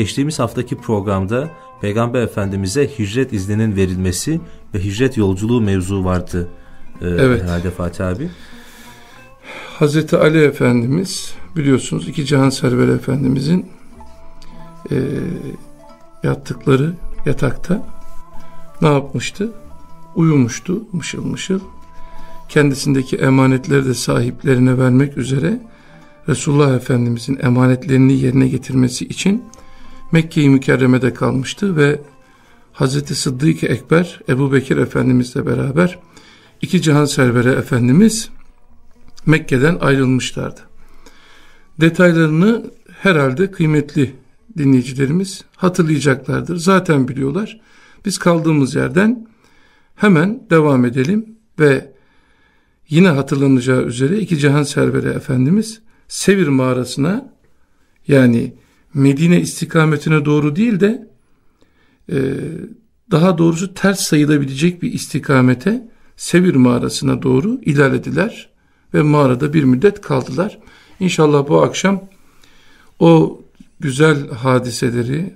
geçtiğimiz haftaki programda Peygamber Efendimiz'e hicret izninin verilmesi ve hicret yolculuğu mevzu vardı. Ee, evet. Herhalde Fatih abi. Hazreti Ali Efendimiz biliyorsunuz iki Cihan Server Efendimizin e, yattıkları yatakta ne yapmıştı? Uyumuştu mışıl mışıl. Kendisindeki emanetleri de sahiplerine vermek üzere Resulullah Efendimizin emanetlerini yerine getirmesi için Mekke-i Mükerreme'de kalmıştı ve Hazreti Sıddık Ekber Ebu Bekir Efendimizle beraber iki cihan serveri Efendimiz Mekke'den ayrılmışlardı. Detaylarını herhalde kıymetli dinleyicilerimiz hatırlayacaklardır. Zaten biliyorlar. Biz kaldığımız yerden hemen devam edelim ve yine hatırlanacağı üzere iki cihan serveri Efendimiz Sevir mağarasına yani Medine istikametine doğru değil de e, daha doğrusu ters sayılabilecek bir istikamete Sevir mağarasına doğru ilerlediler ve mağarada bir müddet kaldılar. İnşallah bu akşam o güzel hadiseleri,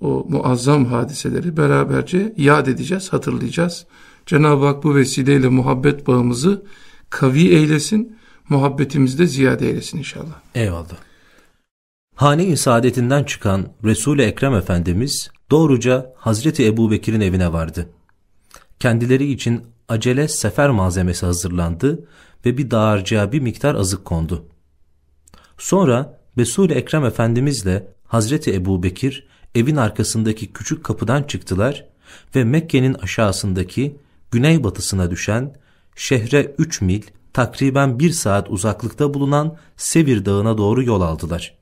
o muazzam hadiseleri beraberce yad edeceğiz, hatırlayacağız. Cenab-ı Hak bu vesileyle muhabbet bağımızı kavi eylesin, muhabbetimizi de ziyade eylesin inşallah. Eyvallah. Hane-i saadetinden çıkan Resul-i Ekrem Efendimiz doğruca Hazreti Ebu Bekir'in evine vardı. Kendileri için acele sefer malzemesi hazırlandı ve bir dağarcığa bir miktar azık kondu. Sonra Resul-i Ekrem Efendimizle Hazreti Ebu Bekir evin arkasındaki küçük kapıdan çıktılar ve Mekke'nin aşağısındaki güneybatısına düşen şehre 3 mil takriben bir saat uzaklıkta bulunan Sevir Dağı'na doğru yol aldılar.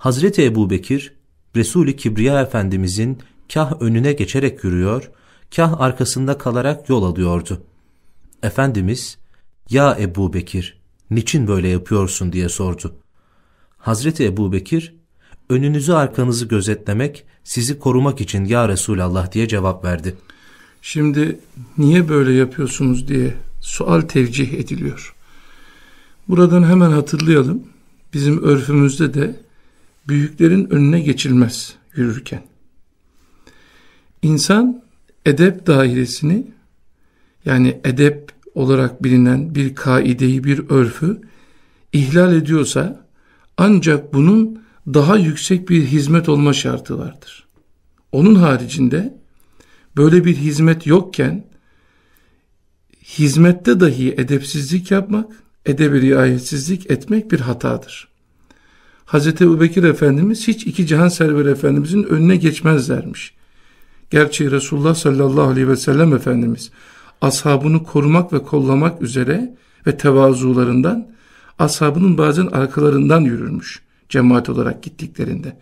Hazreti Ebu Bekir, Resul-i Kibriya Efendimizin kah önüne geçerek yürüyor, kah arkasında kalarak yol alıyordu. Efendimiz, ya Ebu Bekir, niçin böyle yapıyorsun diye sordu. Hazreti Ebu Bekir, önünüzü arkanızı gözetlemek, sizi korumak için ya Resulallah diye cevap verdi. Şimdi niye böyle yapıyorsunuz diye sual tevcih ediliyor. Buradan hemen hatırlayalım. Bizim örfümüzde de büyüklerin önüne geçilmez yürürken. İnsan edep dairesini yani edep olarak bilinen bir kaideyi, bir örfü ihlal ediyorsa ancak bunun daha yüksek bir hizmet olma şartı vardır. Onun haricinde böyle bir hizmet yokken hizmette dahi edepsizlik yapmak, edebi riayetsizlik etmek bir hatadır. Hz. Ebubekir Efendimiz hiç iki cihan server Efendimizin önüne geçmezlermiş. Gerçi Resulullah sallallahu aleyhi ve sellem Efendimiz ashabını korumak ve kollamak üzere ve tevazularından ashabının bazen arkalarından yürürmüş cemaat olarak gittiklerinde.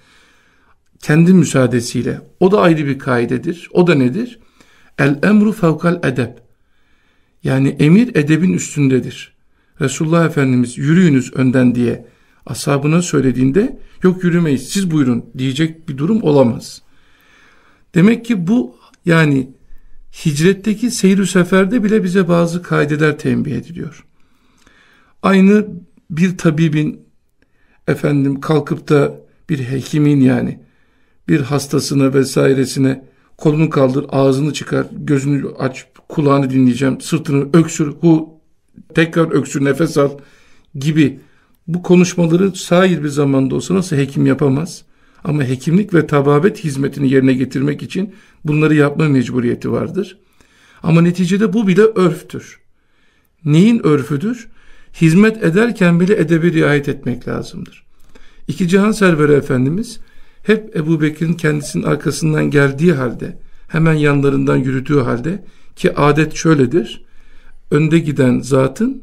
Kendi müsaadesiyle o da ayrı bir kaidedir. O da nedir? El emru fevkal edeb. Yani emir edebin üstündedir. Resulullah Efendimiz yürüyünüz önden diye ashabına söylediğinde yok yürümeyiz siz buyurun diyecek bir durum olamaz. Demek ki bu yani hicretteki seyir seferde bile bize bazı kaideler tembih ediliyor. Aynı bir tabibin efendim kalkıp da bir hekimin yani bir hastasına vesairesine kolunu kaldır, ağzını çıkar, gözünü aç, kulağını dinleyeceğim, sırtını öksür, hu, tekrar öksür, nefes al gibi bu konuşmaları sahil bir zamanda olsa nasıl hekim yapamaz? Ama hekimlik ve tababet hizmetini yerine getirmek için bunları yapma mecburiyeti vardır. Ama neticede bu bile örftür. Neyin örfüdür? Hizmet ederken bile edebi riayet etmek lazımdır. İki Cihan Serveri Efendimiz hep Ebu Bekir'in kendisinin arkasından geldiği halde, hemen yanlarından yürüdüğü halde ki adet şöyledir. Önde giden zatın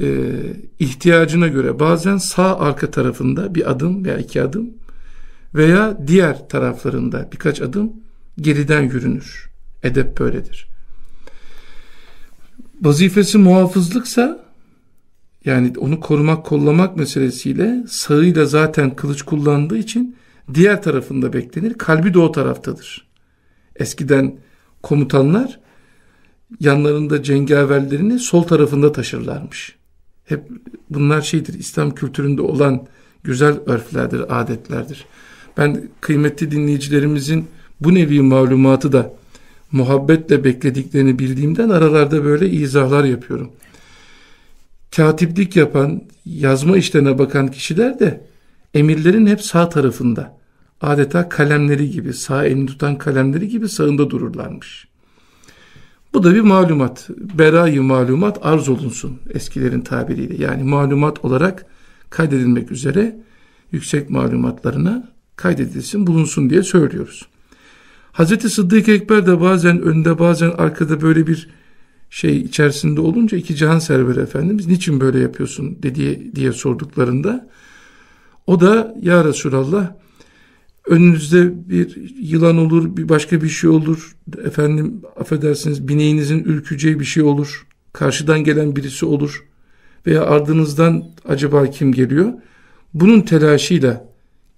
e, ihtiyacına göre bazen sağ arka tarafında bir adım veya iki adım veya diğer taraflarında birkaç adım geriden yürünür. Edep böyledir. Vazifesi muhafızlıksa yani onu korumak kollamak meselesiyle sağıyla zaten kılıç kullandığı için diğer tarafında beklenir. Kalbi de o taraftadır. Eskiden komutanlar yanlarında cengaverlerini sol tarafında taşırlarmış. Hep bunlar şeydir İslam kültüründe olan güzel örflerdir, adetlerdir. Ben kıymetli dinleyicilerimizin bu nevi malumatı da muhabbetle beklediklerini bildiğimden aralarda böyle izahlar yapıyorum. Katiplik yapan, yazma işlerine bakan kişiler de emirlerin hep sağ tarafında. Adeta kalemleri gibi, sağ elini tutan kalemleri gibi sağında dururlarmış. Bu da bir malumat. Berayı malumat arz olunsun eskilerin tabiriyle. Yani malumat olarak kaydedilmek üzere yüksek malumatlarına kaydedilsin, bulunsun diye söylüyoruz. Hazreti Sıddık Ekber de bazen önde bazen arkada böyle bir şey içerisinde olunca iki cihan serveri efendimiz niçin böyle yapıyorsun diye, diye sorduklarında o da ya Resulallah önünüzde bir yılan olur bir başka bir şey olur efendim affedersiniz bineğinizin ürkeceği bir şey olur karşıdan gelen birisi olur veya ardınızdan acaba kim geliyor bunun telaşıyla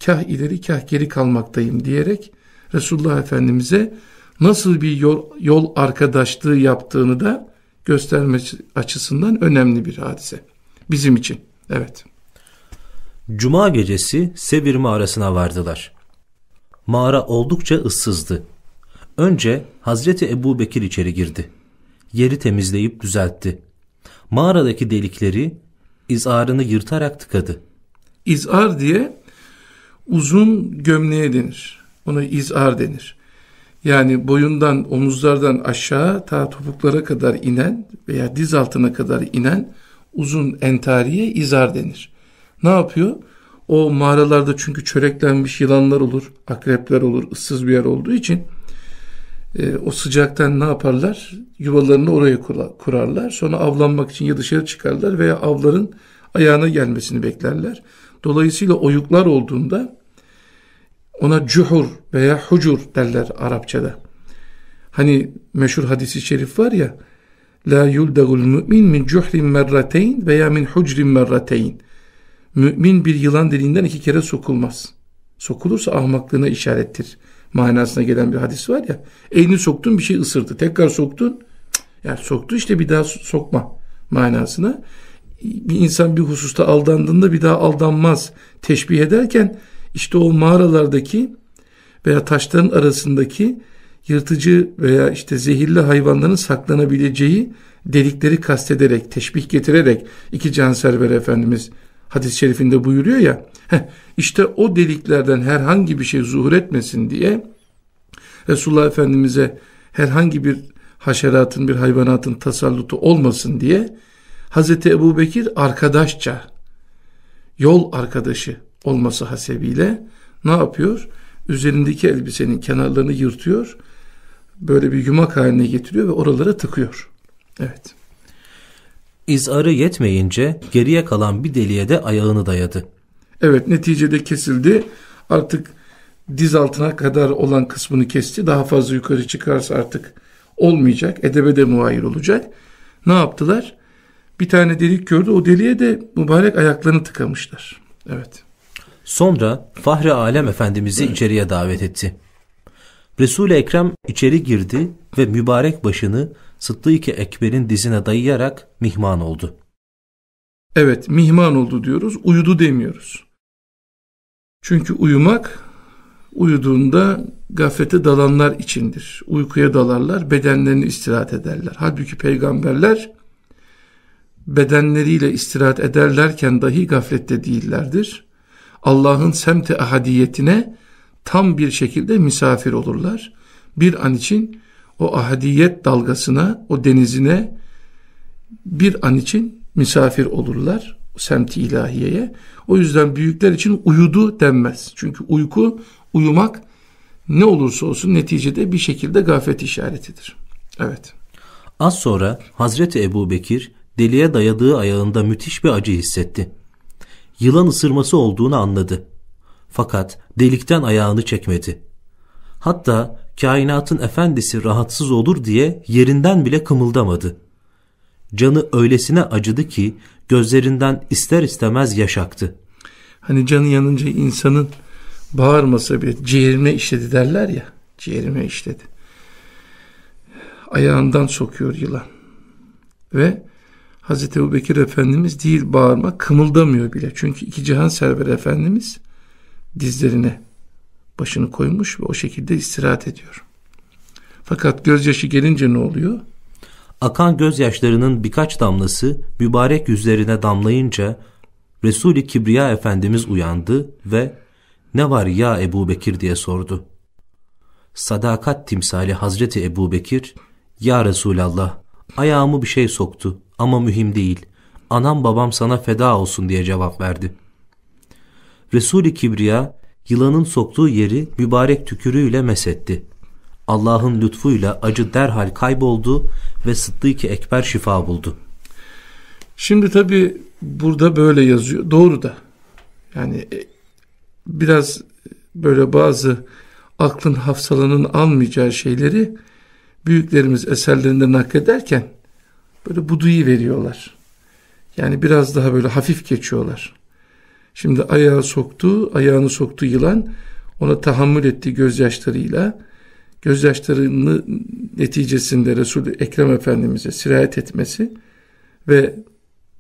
kah ileri kah geri kalmaktayım diyerek Resulullah Efendimiz'e nasıl bir yol, yol arkadaşlığı yaptığını da göstermesi açısından önemli bir hadise. Bizim için. Evet. Cuma gecesi Sevir mağarasına vardılar. Mağara oldukça ıssızdı. Önce Hazreti Ebu Bekir içeri girdi. Yeri temizleyip düzeltti. Mağaradaki delikleri izarını yırtarak tıkadı. İzar diye uzun gömleğe denir. Ona izar denir. Yani boyundan, omuzlardan aşağı ta topuklara kadar inen veya diz altına kadar inen uzun entariye izar denir. Ne yapıyor? O mağaralarda çünkü çöreklenmiş yılanlar olur, akrepler olur, ıssız bir yer olduğu için e, o sıcaktan ne yaparlar? Yuvalarını oraya kurarlar. Sonra avlanmak için ya dışarı çıkarlar veya avların ayağına gelmesini beklerler. Dolayısıyla oyuklar olduğunda ona cuhur veya hucur derler Arapçada. Hani meşhur hadisi şerif var ya La yuldagul mümin min cuhrin merrateyn veya min hucrin merrateyn. Mümin bir yılan deliğinden iki kere sokulmaz. Sokulursa ahmaklığına işarettir. Manasına gelen bir hadis var ya. Elini soktun bir şey ısırdı. Tekrar soktun. Yani soktu işte bir daha sokma manasına. Bir insan bir hususta aldandığında bir daha aldanmaz. Teşbih ederken işte o mağaralardaki veya taşların arasındaki yırtıcı veya işte zehirli hayvanların saklanabileceği delikleri kastederek, teşbih getirerek iki canserver Efendimiz hadis-i şerifinde buyuruyor ya, heh, işte o deliklerden herhangi bir şey zuhur etmesin diye Resulullah Efendimiz'e herhangi bir haşeratın, bir hayvanatın tasallutu olmasın diye Hazreti Ebu Bekir arkadaşça, yol arkadaşı olması hasebiyle ne yapıyor? Üzerindeki elbisenin kenarlarını yırtıyor, böyle bir yumak haline getiriyor ve oralara tıkıyor. Evet. İzarı yetmeyince geriye kalan bir deliğe de ayağını dayadı. Evet neticede kesildi. Artık diz altına kadar olan kısmını kesti. Daha fazla yukarı çıkarsa artık olmayacak. Edebe de muayir olacak. Ne yaptılar? Bir tane delik gördü. O deliğe de mübarek ayaklarını tıkamışlar. Evet. Sonra Fahri Alem Efendimiz'i içeriye davet etti. Resul-i Ekrem içeri girdi ve mübarek başını Sıddık-ı Ekber'in dizine dayayarak mihman oldu. Evet mihman oldu diyoruz, uyudu demiyoruz. Çünkü uyumak uyuduğunda gaflete dalanlar içindir. Uykuya dalarlar, bedenlerini istirahat ederler. Halbuki peygamberler bedenleriyle istirahat ederlerken dahi gaflette değillerdir. Allah'ın semti ahadiyetine tam bir şekilde misafir olurlar. Bir an için o ahadiyet dalgasına, o denizine bir an için misafir olurlar. Semti ilahiyeye. O yüzden büyükler için uyudu denmez. Çünkü uyku, uyumak ne olursa olsun neticede bir şekilde gaflet işaretidir. Evet. Az sonra Hazreti Ebu Bekir deliğe dayadığı ayağında müthiş bir acı hissetti. Yılan ısırması olduğunu anladı. Fakat delikten ayağını çekmedi. Hatta kainatın efendisi rahatsız olur diye yerinden bile kımıldamadı. Canı öylesine acıdı ki gözlerinden ister istemez yaş aktı. Hani canı yanınca insanın bağırmasa bile ciğerime işledi derler ya. Ciğerime işledi. Ayağından sokuyor yılan. Ve Hazreti Ebu Efendimiz değil bağırma kımıldamıyor bile. Çünkü iki cihan server Efendimiz dizlerine başını koymuş ve o şekilde istirahat ediyor. Fakat gözyaşı gelince ne oluyor? Akan gözyaşlarının birkaç damlası mübarek yüzlerine damlayınca Resul-i Kibriya Efendimiz uyandı ve ne var ya Ebu Bekir diye sordu. Sadakat timsali Hazreti Ebu Bekir, Ya Resulallah, ayağımı bir şey soktu ama mühim değil. Anam babam sana feda olsun diye cevap verdi. Resul-i Kibriya, yılanın soktuğu yeri mübarek tükürüğüyle mesetti. Allah'ın lütfuyla acı derhal kayboldu ve Sıddık-ı Ekber şifa buldu. Şimdi tabi burada böyle yazıyor. Doğru da. Yani e, biraz böyle bazı aklın hafsalanın almayacağı şeyleri büyüklerimiz eserlerinde naklederken böyle buduyu veriyorlar. Yani biraz daha böyle hafif geçiyorlar. Şimdi ayağı soktu, ayağını soktu yılan ona tahammül ettiği gözyaşlarıyla gözyaşlarının neticesinde Resul-i Ekrem Efendimiz'e sirayet etmesi ve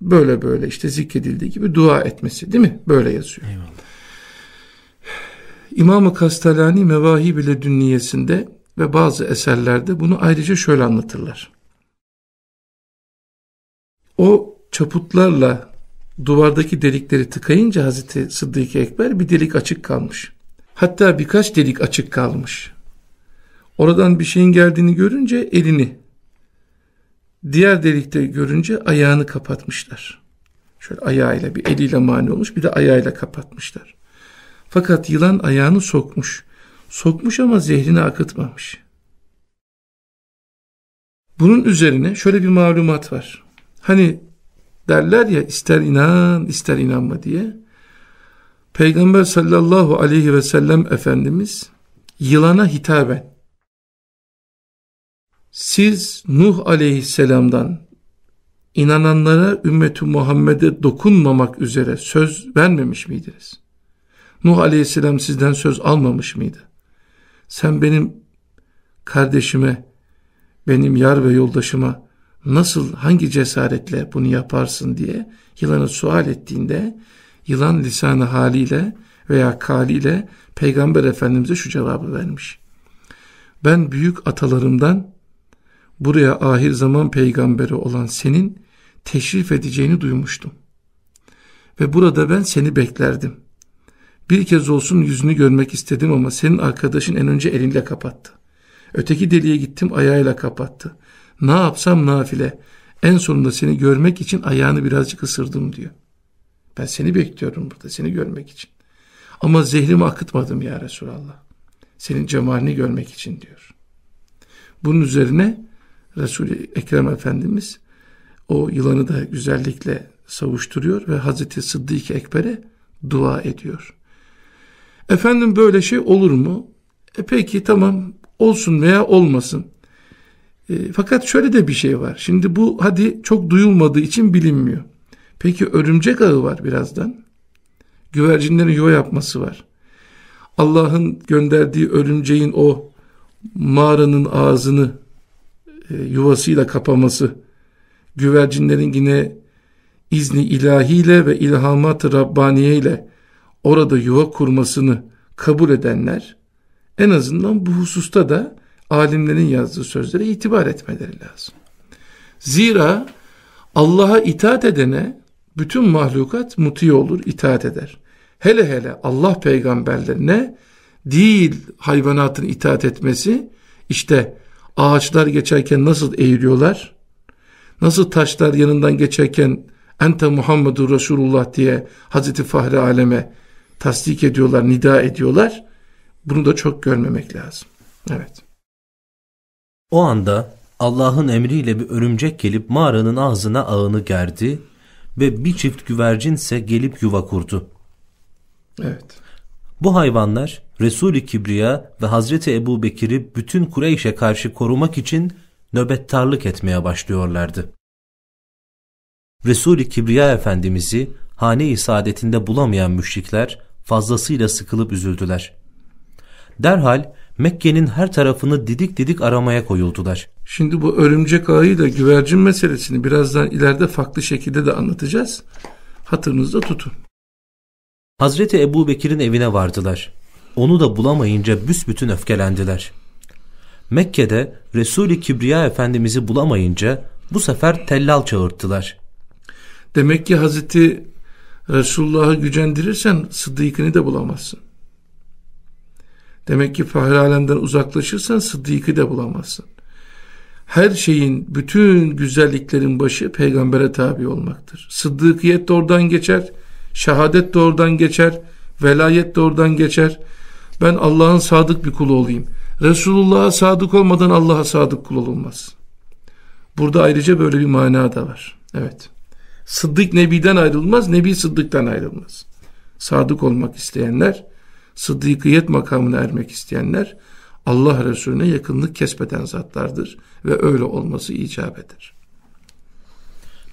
böyle böyle işte zikredildiği gibi dua etmesi değil mi? Böyle yazıyor. Eyvallah. İmam-ı Kastalani Mevahib ile Dünniyesinde ve bazı eserlerde bunu ayrıca şöyle anlatırlar. O çaputlarla duvardaki delikleri tıkayınca Hazreti Sıddık Ekber bir delik açık kalmış. Hatta birkaç delik açık kalmış. Oradan bir şeyin geldiğini görünce elini, diğer delikte görünce ayağını kapatmışlar. Şöyle ayağıyla bir eliyle mani olmuş bir de ayağıyla kapatmışlar. Fakat yılan ayağını sokmuş. Sokmuş ama zehrini akıtmamış. Bunun üzerine şöyle bir malumat var. Hani derler ya ister inan ister inanma diye. Peygamber sallallahu aleyhi ve sellem Efendimiz yılana hitaben siz Nuh aleyhisselamdan inananlara ümmeti Muhammed'e dokunmamak üzere söz vermemiş miydiniz? Nuh aleyhisselam sizden söz almamış mıydı? Sen benim kardeşime, benim yar ve yoldaşıma nasıl, hangi cesaretle bunu yaparsın diye yılanı sual ettiğinde yılan lisanı haliyle veya kaliyle Peygamber Efendimiz'e şu cevabı vermiş. Ben büyük atalarımdan buraya ahir zaman peygamberi olan senin teşrif edeceğini duymuştum. Ve burada ben seni beklerdim. Bir kez olsun yüzünü görmek istedim ama senin arkadaşın en önce elinle kapattı. Öteki deliğe gittim ayağıyla kapattı. Ne yapsam nafile. En sonunda seni görmek için ayağını birazcık ısırdım diyor. Ben seni bekliyorum burada seni görmek için. Ama zehrimi akıtmadım ya Resulallah. Senin cemalini görmek için diyor. Bunun üzerine Resul-i Ekrem Efendimiz o yılanı da güzellikle savuşturuyor ve Hazreti Sıddık Ekber'e dua ediyor. Efendim böyle şey olur mu? E peki tamam olsun veya olmasın. E, fakat şöyle de bir şey var. Şimdi bu hadi çok duyulmadığı için bilinmiyor. Peki örümcek ağı var birazdan. Güvercinlerin yuva yapması var. Allah'ın gönderdiği örümceğin o mağaranın ağzını e, yuvasıyla kapaması, güvercinlerin yine izni ilahiyle ve ilhamat-ı Rabbaniye ile orada yuva kurmasını kabul edenler en azından bu hususta da alimlerin yazdığı sözlere itibar etmeleri lazım. Zira Allah'a itaat edene bütün mahlukat muti olur, itaat eder. Hele hele Allah peygamberlerine değil hayvanatın itaat etmesi işte ağaçlar geçerken nasıl eğiliyorlar? Nasıl taşlar yanından geçerken ente Muhammedur Resulullah diye Hazreti Fahri Aleme tasdik ediyorlar, nida ediyorlar. Bunu da çok görmemek lazım. Evet. O anda Allah'ın emriyle bir örümcek gelip mağaranın ağzına ağını gerdi ve bir çift güvercinse gelip yuva kurdu. Evet. Bu hayvanlar Resul-i Kibriya ve Hazreti Ebu Bekir'i bütün Kureyş'e karşı korumak için nöbettarlık etmeye başlıyorlardı. Resul-i Kibriya Efendimiz'i hane-i saadetinde bulamayan müşrikler fazlasıyla sıkılıp üzüldüler. Derhal Mekke'nin her tarafını didik didik aramaya koyuldular. Şimdi bu örümcek ağıyla güvercin meselesini birazdan ileride farklı şekilde de anlatacağız. Hatırınızda tutun. Hazreti Ebu Bekir'in evine vardılar. Onu da bulamayınca büsbütün öfkelendiler. Mekke'de Resul-i Kibriya Efendimiz'i bulamayınca bu sefer tellal çağırttılar. Demek ki Hazreti Resulullah'ı gücendirirsen Sıddık'ını da bulamazsın. Demek ki fahri alemden uzaklaşırsan Sıddık'ı da bulamazsın. Her şeyin, bütün güzelliklerin başı peygambere tabi olmaktır. Sıddıkiyet de oradan geçer, şehadet de oradan geçer, velayet de oradan geçer. Ben Allah'ın sadık bir kulu olayım. Resulullah'a sadık olmadan Allah'a sadık kul olunmaz. Burada ayrıca böyle bir mana da var. Evet. Sıddık Nebi'den ayrılmaz, Nebi Sıddık'tan ayrılmaz. Sadık olmak isteyenler, sıddıkiyet makamına ermek isteyenler, Allah Resulüne yakınlık kesbeden zatlardır ve öyle olması icap eder.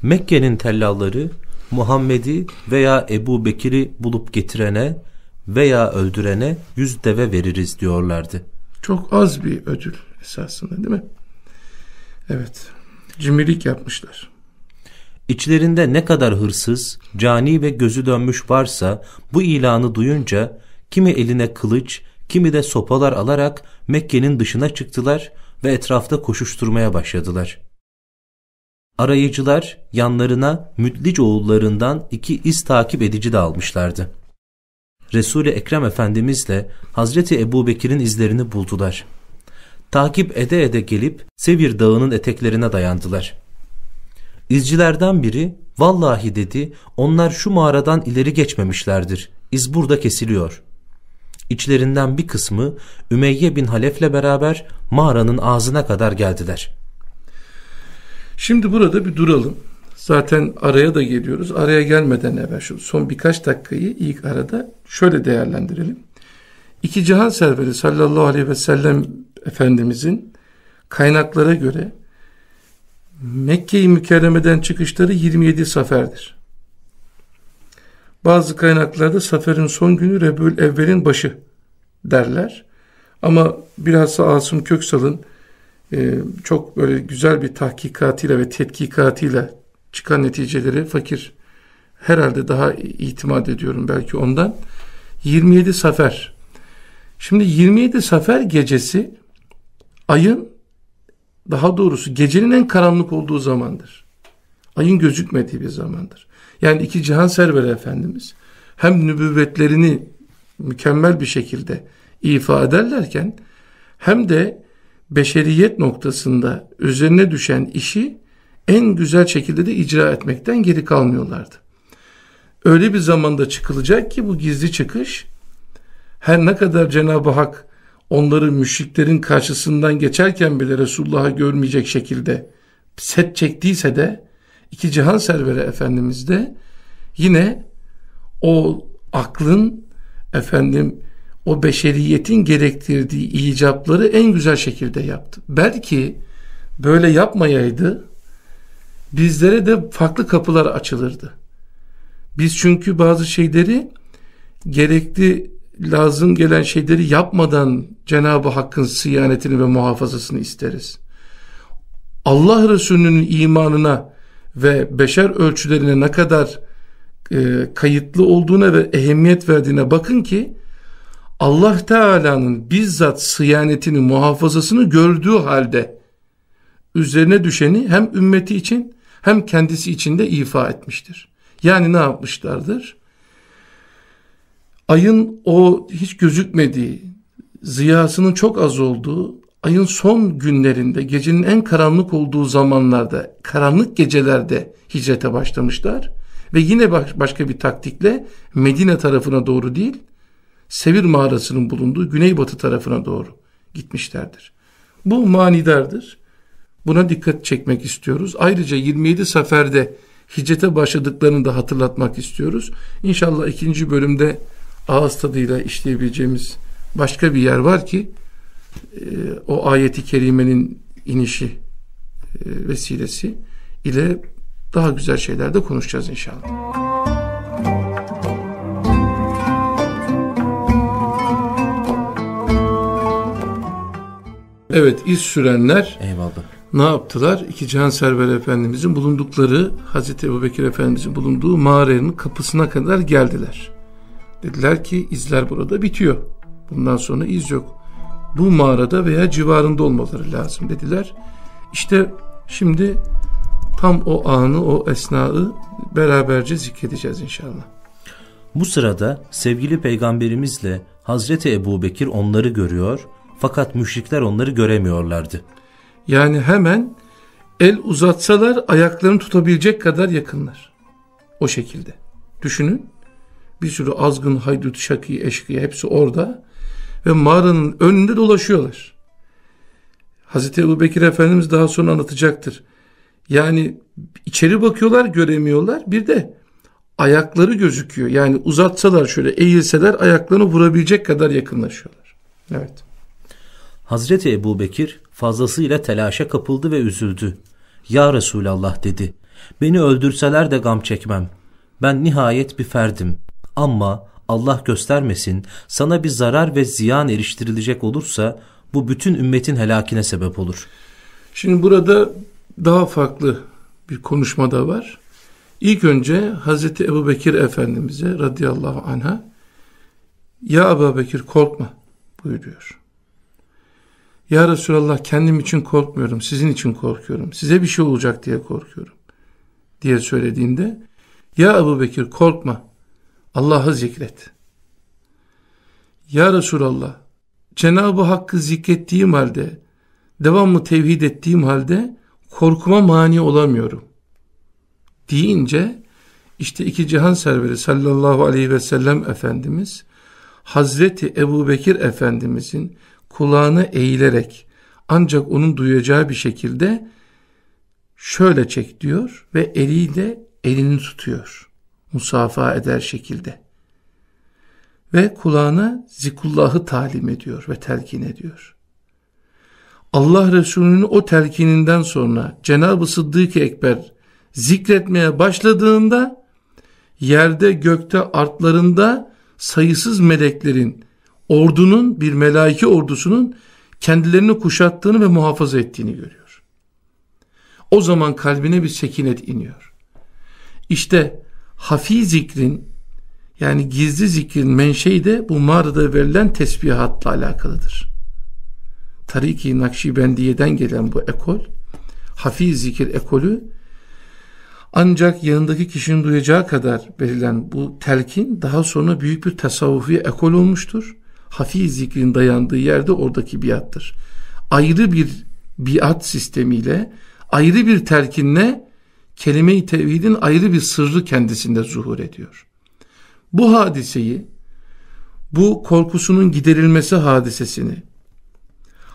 Mekke'nin tellalları Muhammed'i veya Ebu Bekir'i bulup getirene veya öldürene yüz deve veririz diyorlardı. Çok az bir ödül esasında değil mi? Evet. Cimrilik yapmışlar. İçlerinde ne kadar hırsız, cani ve gözü dönmüş varsa bu ilanı duyunca kimi eline kılıç, kimi de sopalar alarak Mekke'nin dışına çıktılar ve etrafta koşuşturmaya başladılar. Arayıcılar yanlarına Müdlic oğullarından iki iz takip edici de almışlardı. Resul-i Ekrem Efendimizle Hazreti Ebu Bekir'in izlerini buldular. Takip ede ede gelip Sevir Dağı'nın eteklerine dayandılar. İzcilerden biri vallahi dedi onlar şu mağaradan ileri geçmemişlerdir. İz burada kesiliyor. İçlerinden bir kısmı Ümeyye bin Halef'le beraber mağaranın ağzına kadar geldiler. Şimdi burada bir duralım. Zaten araya da geliyoruz. Araya gelmeden evvel şu son birkaç dakikayı ilk arada şöyle değerlendirelim. İki cihan serveri sallallahu aleyhi ve sellem Efendimizin kaynaklara göre Mekke-i Mükerreme'den çıkışları 27 saferdir. Bazı kaynaklarda saferin son günü Rebül Evvel'in başı derler. Ama bilhassa Asım Köksal'ın e, çok böyle güzel bir tahkikatıyla ve tetkikatıyla çıkan neticeleri fakir herhalde daha itimat ediyorum belki ondan. 27 safer. Şimdi 27 safer gecesi ayın daha doğrusu gecenin en karanlık olduğu zamandır. Ayın gözükmediği bir zamandır. Yani iki cihan serveri Efendimiz hem nübüvvetlerini mükemmel bir şekilde ifa ederlerken hem de beşeriyet noktasında üzerine düşen işi en güzel şekilde de icra etmekten geri kalmıyorlardı. Öyle bir zamanda çıkılacak ki bu gizli çıkış her ne kadar Cenab-ı Hak onları müşriklerin karşısından geçerken bile Resulullah'ı görmeyecek şekilde set çektiyse de iki cihan serveri Efendimiz de yine o aklın efendim o beşeriyetin gerektirdiği icapları en güzel şekilde yaptı. Belki böyle yapmayaydı bizlere de farklı kapılar açılırdı. Biz çünkü bazı şeyleri gerekli lazım gelen şeyleri yapmadan Cenab-ı Hakk'ın sıyanetini ve muhafazasını isteriz. Allah Resulü'nün imanına ve beşer ölçülerine ne kadar e, kayıtlı olduğuna ve ehemmiyet verdiğine bakın ki Allah Teala'nın bizzat sıyanetini, muhafazasını gördüğü halde üzerine düşeni hem ümmeti için hem kendisi için de ifa etmiştir. Yani ne yapmışlardır? Ayın o hiç gözükmediği, ziyasının çok az olduğu, ayın son günlerinde, gecenin en karanlık olduğu zamanlarda, karanlık gecelerde hicrete başlamışlar. Ve yine başka bir taktikle Medine tarafına doğru değil, Sevir mağarasının bulunduğu güneybatı tarafına doğru gitmişlerdir. Bu manidardır. Buna dikkat çekmek istiyoruz. Ayrıca 27 seferde hicrete başladıklarını da hatırlatmak istiyoruz. İnşallah ikinci bölümde ağız tadıyla işleyebileceğimiz başka bir yer var ki o ayeti kerimenin inişi e, vesilesi ile daha güzel şeyler de konuşacağız inşallah. Evet iz sürenler Eyvallah. ne yaptılar? İki Cihan Server Efendimizin bulundukları Hazreti Ebubekir Efendimizin bulunduğu mağaranın kapısına kadar geldiler. Dediler ki izler burada bitiyor. Bundan sonra iz yok. Bu mağarada veya civarında olmaları lazım dediler. İşte şimdi tam o anı, o esnayı beraberce zikredeceğiz inşallah. Bu sırada sevgili peygamberimizle Hazreti Ebu Bekir onları görüyor fakat müşrikler onları göremiyorlardı. Yani hemen el uzatsalar ayaklarını tutabilecek kadar yakınlar. O şekilde. Düşünün. Bir sürü azgın, haydut, şakî, eşkıya hepsi orada ve mağaranın önünde dolaşıyorlar. Hazreti Ebu Bekir Efendimiz daha sonra anlatacaktır. Yani içeri bakıyorlar göremiyorlar bir de ayakları gözüküyor. Yani uzatsalar şöyle eğilseler ayaklarını vurabilecek kadar yakınlaşıyorlar. Evet. Hazreti Ebu Bekir fazlasıyla telaşa kapıldı ve üzüldü. Ya Resulallah dedi. Beni öldürseler de gam çekmem. Ben nihayet bir ferdim. Ama Allah göstermesin sana bir zarar ve ziyan eriştirilecek olursa bu bütün ümmetin helakine sebep olur. Şimdi burada daha farklı bir konuşma da var. İlk önce Hazreti Ebu Bekir Efendimiz'e radıyallahu anha Ya Ebu Bekir korkma buyuruyor. Ya Resulallah kendim için korkmuyorum, sizin için korkuyorum. Size bir şey olacak diye korkuyorum. Diye söylediğinde Ya Ebu Bekir korkma, Allah'ı zikret. Ya Resulallah Cenab-ı Hakk'ı zikrettiğim halde, devamlı tevhid ettiğim halde korkuma mani olamıyorum. Deyince işte iki cihan serveri sallallahu aleyhi ve sellem Efendimiz Hazreti Ebu Bekir Efendimizin kulağını eğilerek ancak onun duyacağı bir şekilde şöyle çek diyor ve eliyle elini tutuyor. Musafa eder şekilde. Ve kulağına zikullahı talim ediyor ve telkin ediyor. Allah Resulü'nün o telkininden sonra Cenab-ı Sıddık-ı Ekber zikretmeye başladığında yerde gökte artlarında sayısız meleklerin ordunun bir melaike ordusunun kendilerini kuşattığını ve muhafaza ettiğini görüyor. O zaman kalbine bir sekinet iniyor. İşte hafi zikrin yani gizli zikrin menşei de bu mağarada verilen tesbihatla alakalıdır. Tariki Nakşibendiye'den gelen bu ekol, hafi zikir ekolü ancak yanındaki kişinin duyacağı kadar verilen bu telkin daha sonra büyük bir tasavvufi ekol olmuştur. Hafi zikrin dayandığı yerde oradaki biattır. Ayrı bir biat sistemiyle, ayrı bir telkinle kelime-i tevhidin ayrı bir sırrı kendisinde zuhur ediyor. Bu hadiseyi, bu korkusunun giderilmesi hadisesini,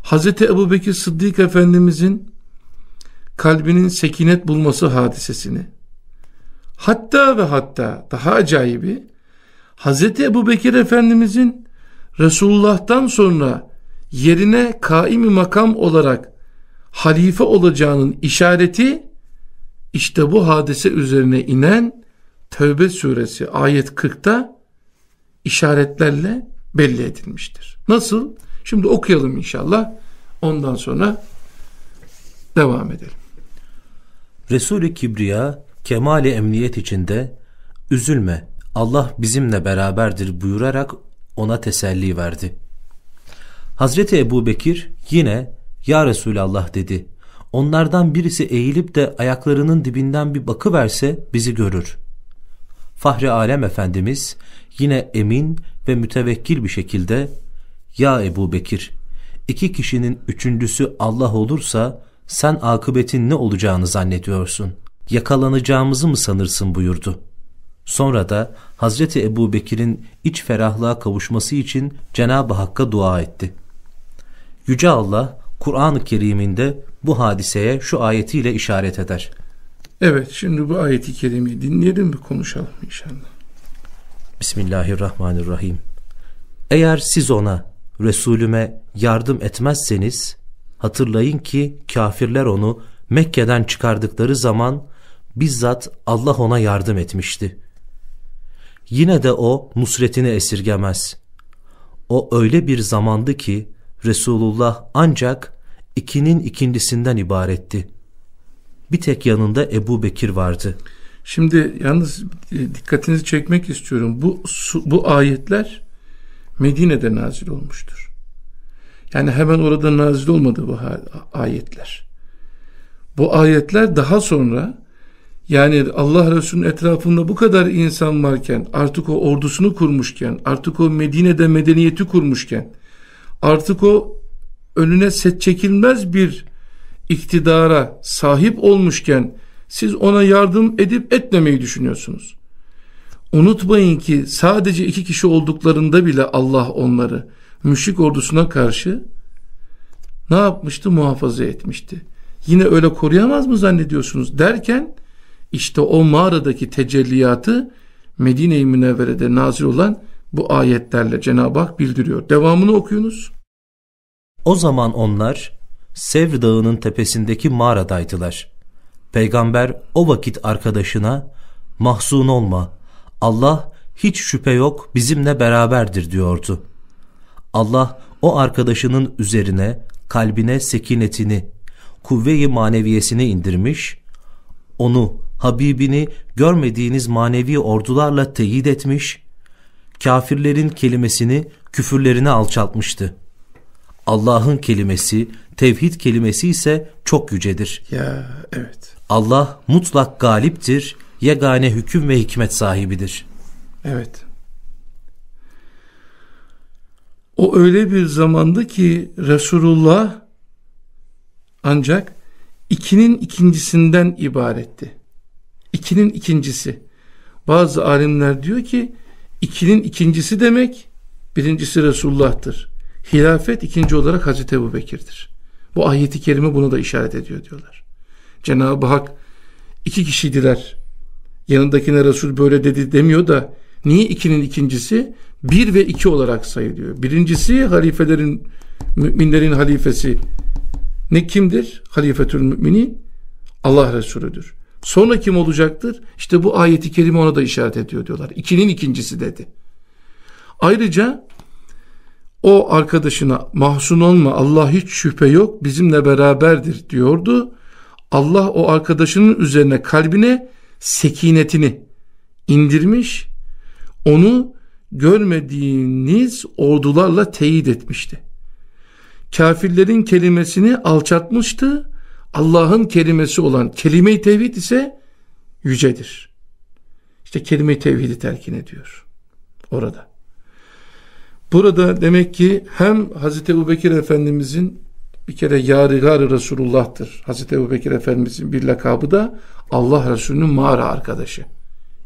Hz. Ebu Bekir Sıddık Efendimizin kalbinin sekinet bulması hadisesini, hatta ve hatta daha acayibi, Hz. Ebu Bekir Efendimizin Resulullah'tan sonra yerine kaimi makam olarak halife olacağının işareti, işte bu hadise üzerine inen Tevbe suresi ayet 40'ta işaretlerle belli edilmiştir. Nasıl? Şimdi okuyalım inşallah. Ondan sonra devam edelim. Resul-i Kibriya kemali emniyet içinde üzülme Allah bizimle beraberdir buyurarak ona teselli verdi. Hazreti Ebu Bekir yine Ya Resulallah dedi. Onlardan birisi eğilip de ayaklarının dibinden bir bakı verse bizi görür. Fahri Alem Efendimiz yine emin ve mütevekkil bir şekilde Ya Ebu Bekir iki kişinin üçüncüsü Allah olursa sen akıbetin ne olacağını zannediyorsun. Yakalanacağımızı mı sanırsın buyurdu. Sonra da Hazreti Ebu Bekir'in iç ferahlığa kavuşması için Cenab-ı Hakk'a dua etti. Yüce Allah Kur'an-ı Kerim'inde bu hadiseye şu ayetiyle işaret eder. Evet şimdi bu ayeti kerimeyi dinleyelim ve konuşalım inşallah. Bismillahirrahmanirrahim. Eğer siz ona, Resulüme yardım etmezseniz, hatırlayın ki kafirler onu Mekke'den çıkardıkları zaman bizzat Allah ona yardım etmişti. Yine de o nusretini esirgemez. O öyle bir zamandı ki Resulullah ancak ikinin ikincisinden ibaretti. Bir tek yanında Ebu Bekir vardı. Şimdi yalnız e, dikkatinizi çekmek istiyorum. Bu bu ayetler Medine'de nazil olmuştur. Yani hemen orada nazil olmadı bu ayetler. Bu ayetler daha sonra yani Allah Resulü'nün etrafında bu kadar insan varken, artık o ordusunu kurmuşken, artık o Medine'de medeniyeti kurmuşken, artık o önüne set çekilmez bir iktidara sahip olmuşken siz ona yardım edip etmemeyi düşünüyorsunuz. Unutmayın ki sadece iki kişi olduklarında bile Allah onları müşrik ordusuna karşı ne yapmıştı? Muhafaza etmişti. Yine öyle koruyamaz mı zannediyorsunuz derken işte o mağaradaki tecelliyatı Medine-i Münevvere'de nazil olan bu ayetlerle Cenab-ı Hak bildiriyor. Devamını okuyunuz. O zaman onlar Sevr Dağı'nın tepesindeki mağaradaydılar. Peygamber o vakit arkadaşına mahzun olma Allah hiç şüphe yok bizimle beraberdir diyordu. Allah o arkadaşının üzerine kalbine sekinetini, kuvve-i maneviyesini indirmiş, onu, Habibini görmediğiniz manevi ordularla teyit etmiş, kafirlerin kelimesini küfürlerine alçaltmıştı. Allah'ın kelimesi, tevhid kelimesi ise çok yücedir. Ya evet. Allah mutlak galiptir, yegane hüküm ve hikmet sahibidir. Evet. O öyle bir zamandı ki Resulullah ancak ikinin ikincisinden ibaretti. İkinin ikincisi. Bazı alimler diyor ki ikinin ikincisi demek birincisi Resulullah'tır. Hilafet ikinci olarak Hazreti Ebu Bekir'dir. Bu ayeti kerime bunu da işaret ediyor diyorlar. Cenab-ı Hak iki kişiydiler. Yanındakine Resul böyle dedi demiyor da niye ikinin ikincisi? Bir ve iki olarak sayılıyor. Birincisi halifelerin, müminlerin halifesi. Ne kimdir? Halifetül müminin Allah Resulüdür. Sonra kim olacaktır? İşte bu ayeti kerime ona da işaret ediyor diyorlar. İkinin ikincisi dedi. Ayrıca o arkadaşına mahzun olma Allah hiç şüphe yok bizimle beraberdir diyordu. Allah o arkadaşının üzerine kalbine sekinetini indirmiş onu görmediğiniz ordularla teyit etmişti. Kafirlerin kelimesini alçatmıştı. Allah'ın kelimesi olan kelime-i tevhid ise yücedir. İşte kelime-i tevhidi telkin ediyor orada. Burada demek ki hem Hazreti Ebu Bekir Efendimizin bir kere yarigar Resulullah'tır. Hazreti Ebu Bekir Efendimizin bir lakabı da Allah Resulü'nün mağara arkadaşı.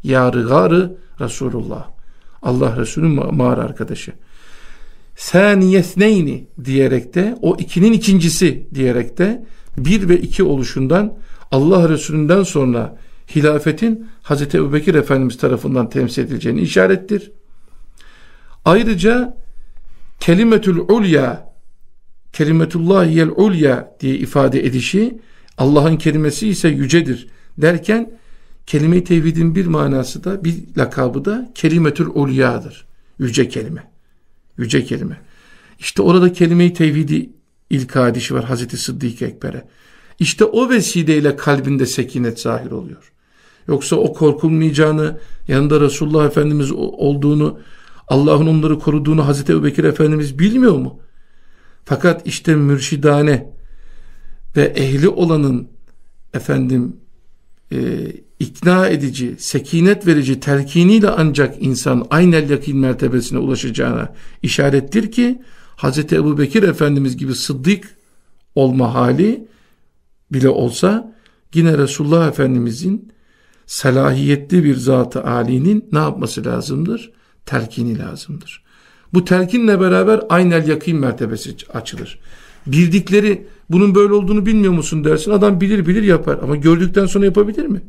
Yarigar Resulullah. Allah Resulü'nün mağara arkadaşı. Saniyesneyni diyerek de o ikinin ikincisi diyerek de bir ve iki oluşundan Allah Resulü'nden sonra hilafetin Hazreti Ebu Bekir Efendimiz tarafından temsil edileceğini işarettir. Ayrıca kelimetül ulya kelimetullahiyel ulya diye ifade edişi Allah'ın kelimesi ise yücedir derken kelime-i tevhidin bir manası da bir lakabı da kelimetül ulyadır. Yüce kelime. Yüce kelime. İşte orada kelime-i tevhidi ilk hadişi var Hazreti Sıddık Ekber'e. İşte o vesileyle kalbinde sekinet zahir oluyor. Yoksa o korkulmayacağını, yanında Resulullah Efendimiz olduğunu, Allah'ın onları koruduğunu Hazreti Ebubekir Efendimiz bilmiyor mu? Fakat işte mürşidane ve ehli olanın efendim e, ikna edici, sekinet verici telkiniyle ancak insan aynel yakin mertebesine ulaşacağına işarettir ki Hazreti Ebu Bekir Efendimiz gibi sıddık olma hali bile olsa yine Resulullah Efendimizin salahiyetli bir zatı alinin ne yapması lazımdır? Telkini lazımdır. Bu telkinle beraber aynel yakın mertebesi açılır. Bildikleri bunun böyle olduğunu bilmiyor musun dersin. Adam bilir bilir yapar ama gördükten sonra yapabilir mi?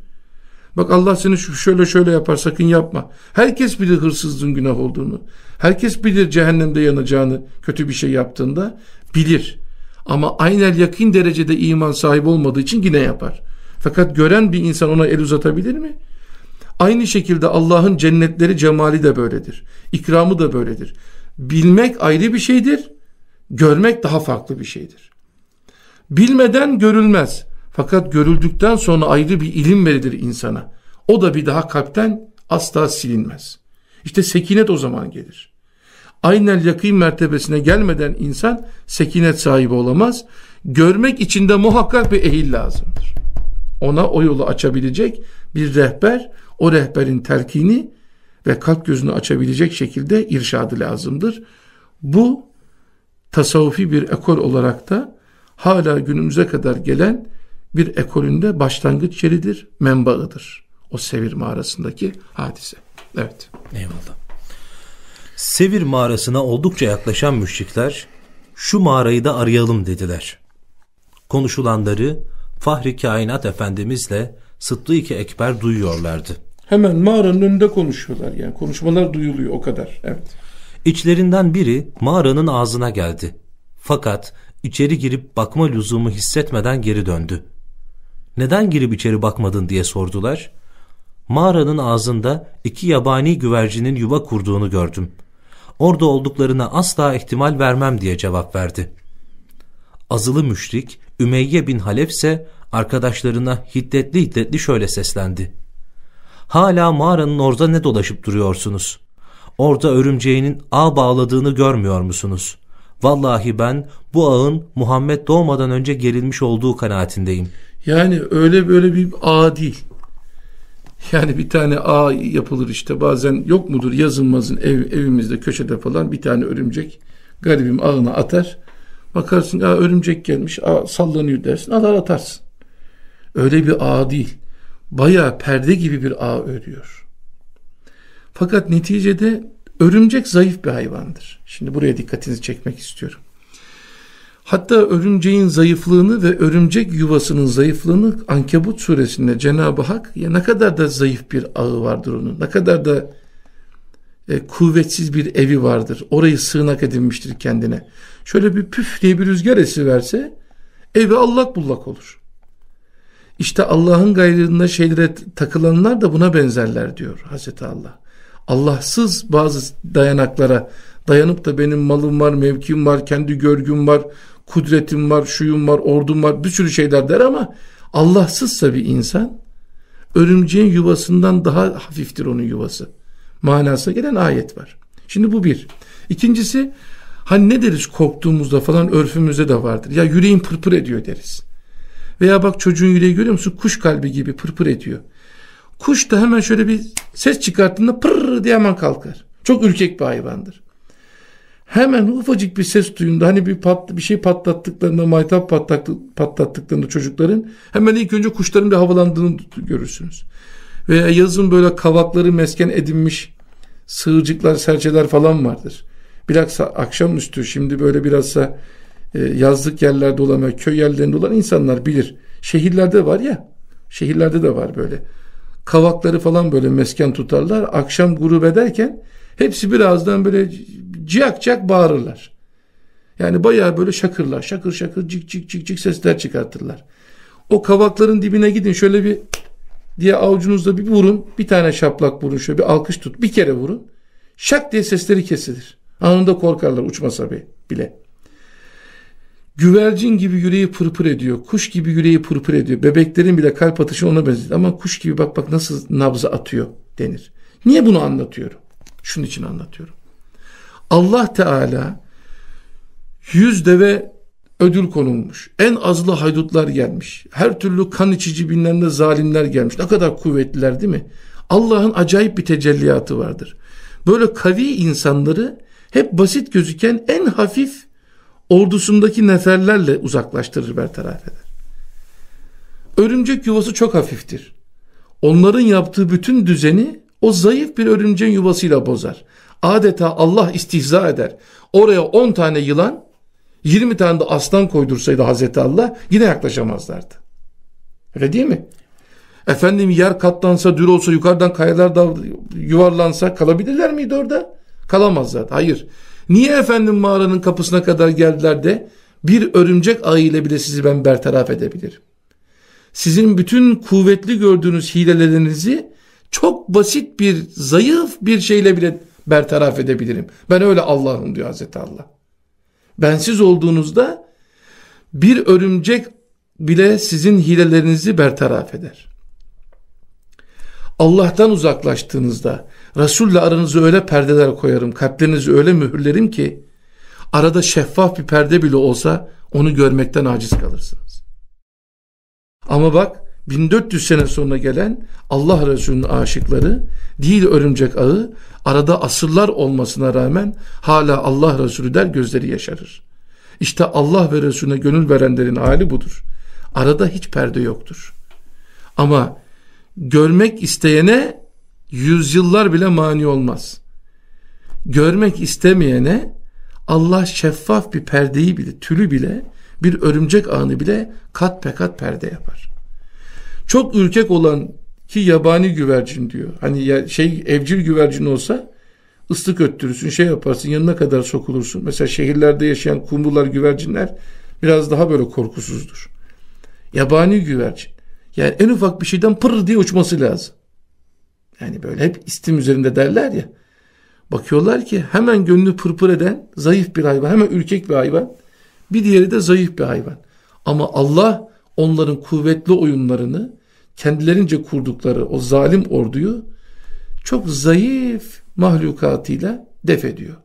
Bak Allah seni şöyle şöyle yapar sakın yapma. Herkes bilir hırsızlığın günah olduğunu. Herkes bilir cehennemde yanacağını kötü bir şey yaptığında bilir. Ama aynel yakın derecede iman sahibi olmadığı için yine yapar. Fakat gören bir insan ona el uzatabilir mi? Aynı şekilde Allah'ın cennetleri cemali de böyledir. İkramı da böyledir. Bilmek ayrı bir şeydir. Görmek daha farklı bir şeydir. Bilmeden görülmez. Fakat görüldükten sonra ayrı bir ilim verilir insana. O da bir daha kalpten asla silinmez. İşte sekinet o zaman gelir. Aynel yakın mertebesine gelmeden insan sekinet sahibi olamaz. Görmek için de muhakkak bir ehil lazımdır. Ona o yolu açabilecek bir rehber, o rehberin telkini ve kalp gözünü açabilecek şekilde irşadı lazımdır. Bu tasavvufi bir ekol olarak da hala günümüze kadar gelen bir ekolünde başlangıç yeridir, menbaıdır. O Sevir mağarasındaki hadise. Evet. Eyvallah. Sevir mağarasına oldukça yaklaşan müşrikler şu mağarayı da arayalım dediler. Konuşulanları Fahri Kainat Efendimizle Sıddık-ı Ekber duyuyorlardı. Hemen mağaranın önünde konuşuyorlar yani konuşmalar duyuluyor o kadar. Evet. İçlerinden biri mağaranın ağzına geldi. Fakat içeri girip bakma lüzumu hissetmeden geri döndü. Neden girip içeri bakmadın diye sordular. Mağaranın ağzında iki yabani güvercinin yuva kurduğunu gördüm. Orada olduklarına asla ihtimal vermem diye cevap verdi. Azılı müşrik Ümeyye bin Halef ise arkadaşlarına hiddetli hiddetli şöyle seslendi. Hala mağaranın orada ne dolaşıp duruyorsunuz? Orada örümceğinin ağ bağladığını görmüyor musunuz? Vallahi ben bu ağın Muhammed doğmadan önce gerilmiş olduğu kanaatindeyim. Yani öyle böyle bir ağ değil. Yani bir tane ağ yapılır işte bazen yok mudur yazılmazın ev, evimizde köşede falan bir tane örümcek garibim ağına atar. Bakarsın ya örümcek gelmiş ağ sallanıyor dersin alar atarsın. Öyle bir ağ değil. Baya perde gibi bir ağ örüyor. Fakat neticede örümcek zayıf bir hayvandır. Şimdi buraya dikkatinizi çekmek istiyorum. Hatta örümceğin zayıflığını ve örümcek yuvasının zayıflığını Ankebut suresinde Cenab-ı Hak ya ne kadar da zayıf bir ağı vardır onun. Ne kadar da e, kuvvetsiz bir evi vardır. Orayı sığınak edinmiştir kendine. Şöyle bir püf diye bir rüzgar esiverse evi allak bullak olur. İşte Allah'ın gayrında şeylere takılanlar da buna benzerler diyor Hazreti Allah. Allahsız bazı dayanaklara dayanıp da benim malım var, mevkim var, kendi görgüm var, kudretim var, şuyum var, ordum var bir sürü şeyler der ama Allahsızsa bir insan örümceğin yuvasından daha hafiftir onun yuvası. Manasına gelen ayet var. Şimdi bu bir. İkincisi hani ne deriz korktuğumuzda falan örfümüzde de vardır. Ya yüreğim pırpır ediyor deriz. Veya bak çocuğun yüreği görüyor musun? Kuş kalbi gibi pırpır ediyor. Kuş da hemen şöyle bir ses çıkarttığında pırr diye hemen kalkar. Çok ürkek bir hayvandır. Hemen ufacık bir ses duyunda hani bir pat, bir şey patlattıklarında maytap patlattıklarında çocukların hemen ilk önce kuşların bir havalandığını görürsünüz. Veya yazın böyle kavakları mesken edinmiş sığırcıklar, serçeler falan vardır. Bilaksa akşamüstü şimdi böyle birazsa yazlık yerlerde olan köy yerlerinde olan insanlar bilir. Şehirlerde var ya şehirlerde de var böyle. Kavakları falan böyle mesken tutarlar. Akşam grup ederken hepsi birazdan böyle ciyak ciyak bağırırlar. Yani bayağı böyle şakırlar. Şakır şakır cik cik cik cik sesler çıkartırlar. O kavakların dibine gidin şöyle bir diye avucunuzda bir vurun. Bir tane şaplak vurun şöyle bir alkış tut. Bir kere vurun. Şak diye sesleri kesilir. Anında korkarlar uçmasa bile. Güvercin gibi yüreği pırpır ediyor. Kuş gibi yüreği pırpır ediyor. Bebeklerin bile kalp atışı ona benziyor. Ama kuş gibi bak bak nasıl nabzı atıyor denir. Niye bunu anlatıyorum? Şunun için anlatıyorum. Allah Teala yüz deve ödül konulmuş. En azlı haydutlar gelmiş. Her türlü kan içici bilmem de zalimler gelmiş. Ne kadar kuvvetliler değil mi? Allah'ın acayip bir tecelliyatı vardır. Böyle kavi insanları hep basit gözüken en hafif ordusundaki neferlerle uzaklaştırır bertaraf eder. Örümcek yuvası çok hafiftir. Onların yaptığı bütün düzeni o zayıf bir örümceğin yuvasıyla bozar. Adeta Allah istihza eder. Oraya 10 tane yılan 20 tane de aslan koydursaydı Hazreti Allah yine yaklaşamazlardı. Öyle değil mi? Efendim yer katlansa, dür olsa, yukarıdan kayalar da yuvarlansa kalabilirler miydi orada? Kalamazlar. Hayır. Niye efendim mağaranın kapısına kadar geldiler de bir örümcek ağıyla bile sizi ben bertaraf edebilirim. Sizin bütün kuvvetli gördüğünüz hilelerinizi çok basit bir, zayıf bir şeyle bile bertaraf edebilirim. Ben öyle Allah'ım diyor Hazreti Allah. Bensiz olduğunuzda Bir örümcek bile sizin hilelerinizi bertaraf eder. Allah'tan uzaklaştığınızda Resul'le aranızı öyle perdeler koyarım, kalplerinizi öyle mühürlerim ki arada şeffaf bir perde bile olsa onu görmekten aciz kalırsınız. Ama bak 1400 sene sonra gelen Allah Resulü'nün aşıkları değil örümcek ağı arada asırlar olmasına rağmen hala Allah Resulü der gözleri yaşarır. İşte Allah ve Resulüne gönül verenlerin hali budur. Arada hiç perde yoktur. Ama görmek isteyene yüzyıllar bile mani olmaz. Görmek istemeyene Allah şeffaf bir perdeyi bile, tülü bile, bir örümcek ağını bile kat pe kat perde yapar. Çok ürkek olan ki yabani güvercin diyor. Hani ya şey evcil güvercin olsa ıslık öttürürsün, şey yaparsın, yanına kadar sokulursun. Mesela şehirlerde yaşayan kumrular, güvercinler biraz daha böyle korkusuzdur. Yabani güvercin. Yani en ufak bir şeyden pır diye uçması lazım. Yani böyle hep istim üzerinde derler ya. Bakıyorlar ki hemen gönlü pırpır eden zayıf bir hayvan, hemen ürkek bir hayvan. Bir diğeri de zayıf bir hayvan. Ama Allah onların kuvvetli oyunlarını, kendilerince kurdukları o zalim orduyu çok zayıf mahlukatıyla def ediyor.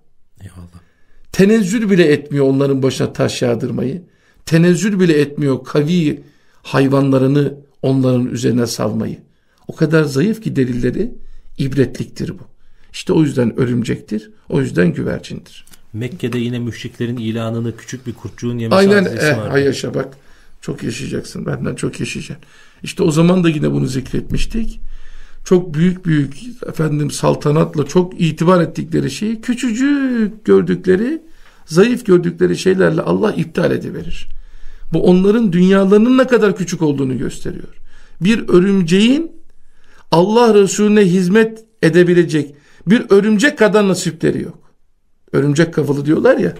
Eyvallah. Tenezzül bile etmiyor onların başına taş yağdırmayı. Tenezzül bile etmiyor kavi hayvanlarını onların üzerine salmayı. O kadar zayıf ki delilleri ibretliktir bu. İşte o yüzden örümcektir, o yüzden güvercindir. Mekke'de yine müşriklerin ilanını küçük bir kurtçuğun yemesi Aynen, eh. Ay yaşa bak. Çok yaşayacaksın, benden çok yaşayacaksın. İşte o zaman da yine bunu zikretmiştik. Çok büyük büyük efendim saltanatla çok itibar ettikleri şeyi küçücük gördükleri, zayıf gördükleri şeylerle Allah iptal ediverir. Bu onların dünyalarının ne kadar küçük olduğunu gösteriyor. Bir örümceğin Allah Resulüne hizmet edebilecek bir örümcek kadar nasipleri yok. Örümcek kafalı diyorlar ya.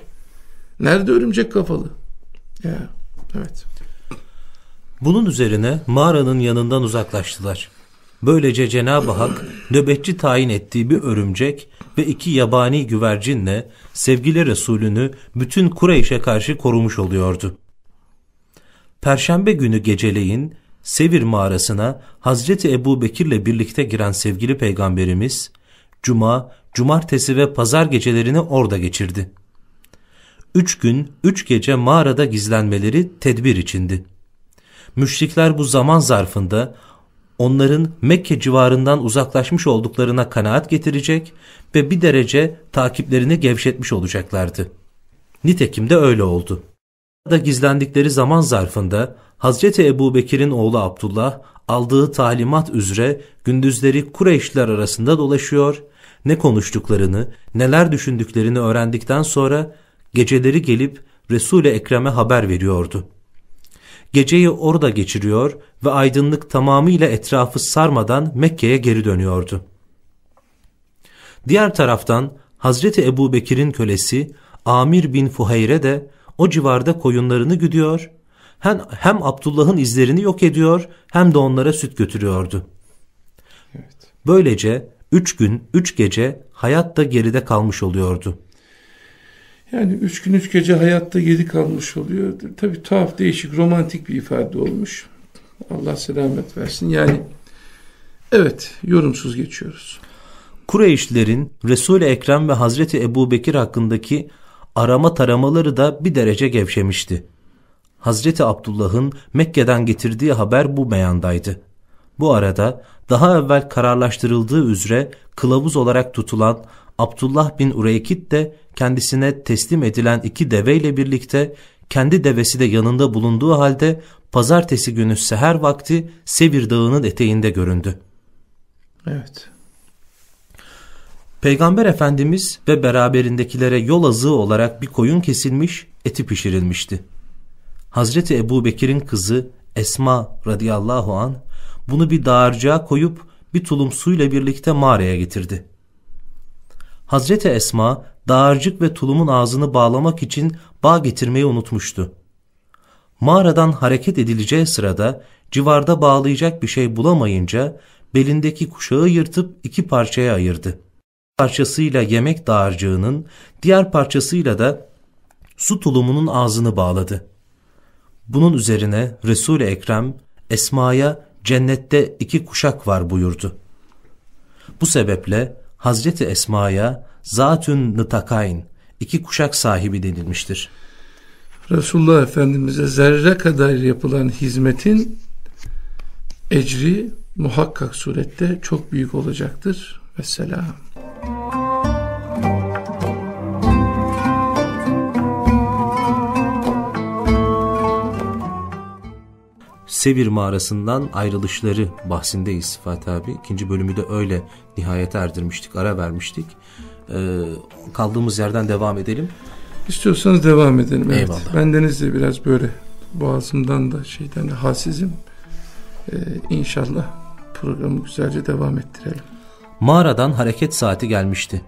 Nerede örümcek kafalı? Ya, evet. Bunun üzerine mağaranın yanından uzaklaştılar. Böylece Cenab-ı Hak nöbetçi tayin ettiği bir örümcek ve iki yabani güvercinle sevgili Resulünü bütün Kureyş'e karşı korumuş oluyordu. Perşembe günü geceleyin Sevir mağarasına Hazreti Ebu Bekir'le birlikte giren sevgili peygamberimiz, Cuma, Cumartesi ve Pazar gecelerini orada geçirdi. Üç gün, üç gece mağarada gizlenmeleri tedbir içindi. Müşrikler bu zaman zarfında onların Mekke civarından uzaklaşmış olduklarına kanaat getirecek ve bir derece takiplerini gevşetmiş olacaklardı. Nitekim de öyle oldu. Da gizlendikleri zaman zarfında Hazreti Ebu Bekir'in oğlu Abdullah aldığı talimat üzere gündüzleri Kureyşler arasında dolaşıyor, ne konuştuklarını, neler düşündüklerini öğrendikten sonra geceleri gelip Resul-i Ekrem'e haber veriyordu. Geceyi orada geçiriyor ve aydınlık tamamıyla etrafı sarmadan Mekke'ye geri dönüyordu. Diğer taraftan Hazreti Ebu Bekir'in kölesi Amir bin Fuheyre de o civarda koyunlarını güdüyor, hem, hem Abdullah'ın izlerini yok ediyor hem de onlara süt götürüyordu. Evet. Böylece üç gün, üç gece hayatta geride kalmış oluyordu. Yani üç gün, üç gece hayatta geri kalmış oluyor. Tabi tuhaf, değişik, romantik bir ifade olmuş. Allah selamet versin. Yani evet, yorumsuz geçiyoruz. Kureyşlilerin Resul-i Ekrem ve Hazreti Ebu Bekir hakkındaki arama taramaları da bir derece gevşemişti. Hazreti Abdullah'ın Mekke'den getirdiği haber bu meyandaydı. Bu arada daha evvel kararlaştırıldığı üzere kılavuz olarak tutulan Abdullah bin Ureykit de kendisine teslim edilen iki deveyle birlikte kendi devesi de yanında bulunduğu halde pazartesi günü seher vakti Sevir Dağı'nın eteğinde göründü. Evet. Peygamber Efendimiz ve beraberindekilere yol azığı olarak bir koyun kesilmiş, eti pişirilmişti. Hazreti Ebu Bekir'in kızı Esma radıyallahu an bunu bir dağarcığa koyup bir tulum suyla birlikte mağaraya getirdi. Hazreti Esma dağarcık ve tulumun ağzını bağlamak için bağ getirmeyi unutmuştu. Mağaradan hareket edileceği sırada civarda bağlayacak bir şey bulamayınca belindeki kuşağı yırtıp iki parçaya ayırdı. Parçasıyla yemek dağarcığının, diğer parçasıyla da su tulumunun ağzını bağladı. Bunun üzerine Resul-i Ekrem Esma'ya cennette iki kuşak var buyurdu. Bu sebeple Hazreti Esma'ya Zatün Nıtakayn iki kuşak sahibi denilmiştir. Resulullah Efendimiz'e zerre kadar yapılan hizmetin ecri muhakkak surette çok büyük olacaktır. Vesselam. Sevir mağarasından ayrılışları bahsindeyiz Fatih abi. İkinci bölümü de öyle nihayete erdirmiştik, ara vermiştik. Ee, kaldığımız yerden devam edelim. İstiyorsanız devam edelim. Evet. Eyvallah. Bendeniz de biraz böyle boğazımdan da şeyden de halsizim. Ee, inşallah programı güzelce devam ettirelim. Mağaradan hareket saati gelmişti.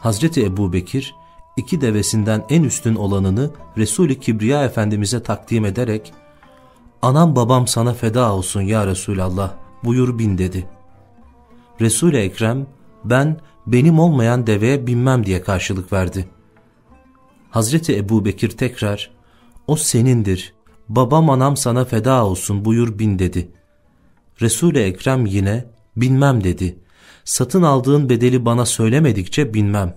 Hazreti Ebu Bekir iki devesinden en üstün olanını Resul-i Kibriya Efendimiz'e takdim ederek Anam babam sana feda olsun ya Resulallah buyur bin dedi. Resul-i Ekrem ben benim olmayan deveye binmem diye karşılık verdi. Hazreti Ebu Bekir tekrar o senindir babam anam sana feda olsun buyur bin dedi. Resul-i Ekrem yine binmem dedi. Satın aldığın bedeli bana söylemedikçe binmem.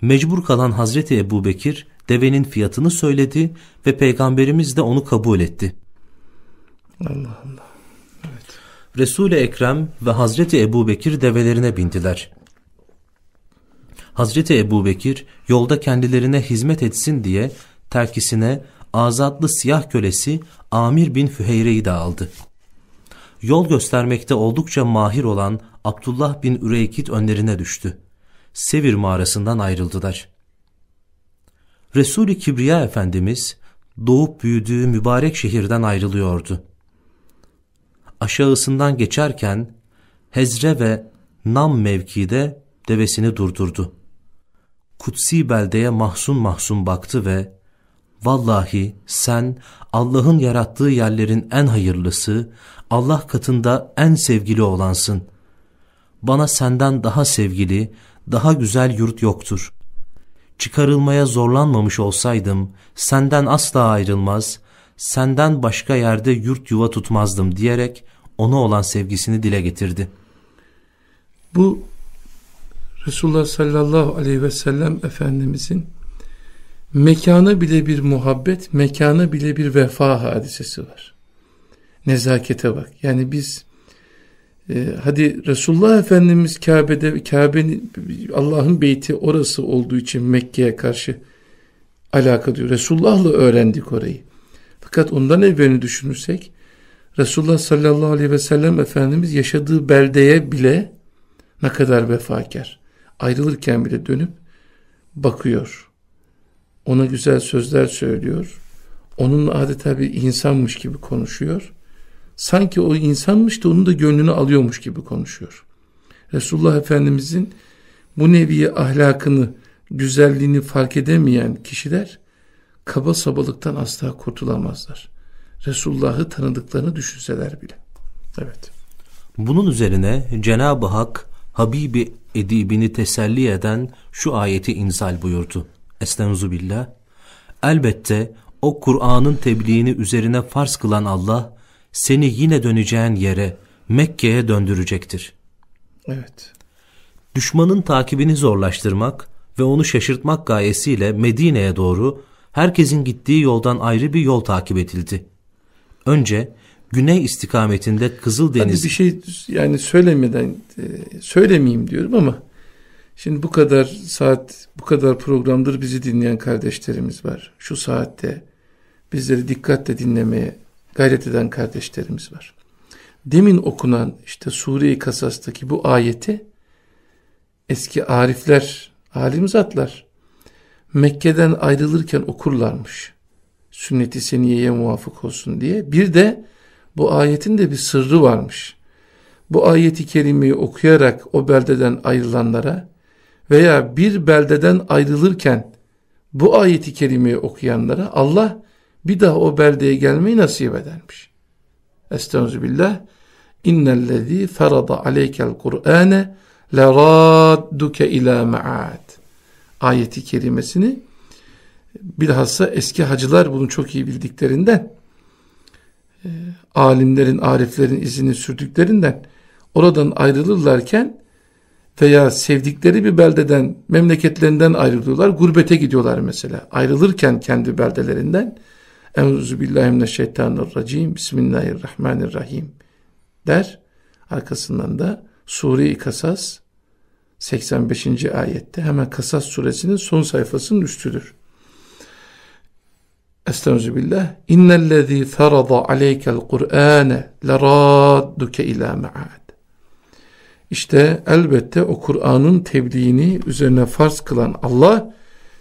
Mecbur kalan Hazreti Ebu Bekir devenin fiyatını söyledi ve peygamberimiz de onu kabul etti. Allah Allah. Evet. Resul-i Ekrem ve Hazreti Ebu Bekir develerine bindiler. Hazreti Ebu Bekir yolda kendilerine hizmet etsin diye terkisine azatlı siyah kölesi Amir bin Füheyre'yi de aldı. Yol göstermekte oldukça mahir olan Abdullah bin Üreykit önlerine düştü. Sevir mağarasından ayrıldılar. Resul-i Kibriya Efendimiz doğup büyüdüğü mübarek şehirden ayrılıyordu. Aşağısından geçerken Hezre ve Nam mevkide devesini durdurdu. Kutsi beldeye mahzun mahzun baktı ve Vallahi sen Allah'ın yarattığı yerlerin en hayırlısı, Allah katında en sevgili olansın. Bana senden daha sevgili, daha güzel yurt yoktur. Çıkarılmaya zorlanmamış olsaydım, senden asla ayrılmaz, senden başka yerde yurt yuva tutmazdım diyerek ona olan sevgisini dile getirdi. Bu Resulullah sallallahu aleyhi ve sellem Efendimizin mekana bile bir muhabbet, mekana bile bir vefa hadisesi var. Nezakete bak. Yani biz e, hadi Resulullah Efendimiz Kabe'de Kabe'nin Allah'ın beyti orası olduğu için Mekke'ye karşı alaka diyor. Resulullah'la öğrendik orayı. Fakat ondan evvelini düşünürsek Resulullah sallallahu aleyhi ve sellem Efendimiz yaşadığı beldeye bile ne kadar vefakar. Ayrılırken bile dönüp bakıyor. Ona güzel sözler söylüyor. Onun adeta bir insanmış gibi konuşuyor sanki o insanmış da onun da gönlünü alıyormuş gibi konuşuyor. Resulullah Efendimizin bu nevi ahlakını, güzelliğini fark edemeyen kişiler kaba sabalıktan asla kurtulamazlar. Resulullah'ı tanıdıklarını düşünseler bile. Evet. Bunun üzerine Cenab-ı Hak Habibi edibini teselli eden şu ayeti inzal buyurdu. Estenzu billah. Elbette o Kur'an'ın tebliğini üzerine farz kılan Allah seni yine döneceğin yere Mekke'ye döndürecektir. Evet. Düşmanın takibini zorlaştırmak ve onu şaşırtmak gayesiyle Medine'ye doğru herkesin gittiği yoldan ayrı bir yol takip edildi. Önce güney istikametinde Kızıldeniz... Hani bir şey yani söylemeden e, söylemeyeyim diyorum ama şimdi bu kadar saat bu kadar programdır bizi dinleyen kardeşlerimiz var. Şu saatte bizleri dikkatle dinlemeye gayret eden kardeşlerimiz var. Demin okunan işte Sure-i Kasas'taki bu ayeti eski arifler, alim zatlar Mekke'den ayrılırken okurlarmış. Sünnet-i seniyeye muvafık olsun diye. Bir de bu ayetin de bir sırrı varmış. Bu ayeti kerimeyi okuyarak o beldeden ayrılanlara veya bir beldeden ayrılırken bu ayeti kerimeyi okuyanlara Allah bir daha o beldeye gelmeyi nasip edermiş. Estağfirullah. İnnellezî ferada aleykel Kur'âne leradduke ilâ ma'ad. Ayeti kerimesini bilhassa eski hacılar bunu çok iyi bildiklerinden e, alimlerin, ariflerin izini sürdüklerinden oradan ayrılırlarken veya sevdikleri bir beldeden, memleketlerinden ayrılıyorlar, gurbete gidiyorlar mesela. Ayrılırken kendi beldelerinden Euzubillahimineşşeytanirracim Bismillahirrahmanirrahim der. Arkasından da Sure-i Kasas 85. ayette hemen Kasas suresinin son sayfasının üstüdür. Estağfirullah. İnnellezî ferada aleykel Kur'âne leradduke ilâ me'ad. İşte elbette o Kur'an'ın tebliğini üzerine farz kılan Allah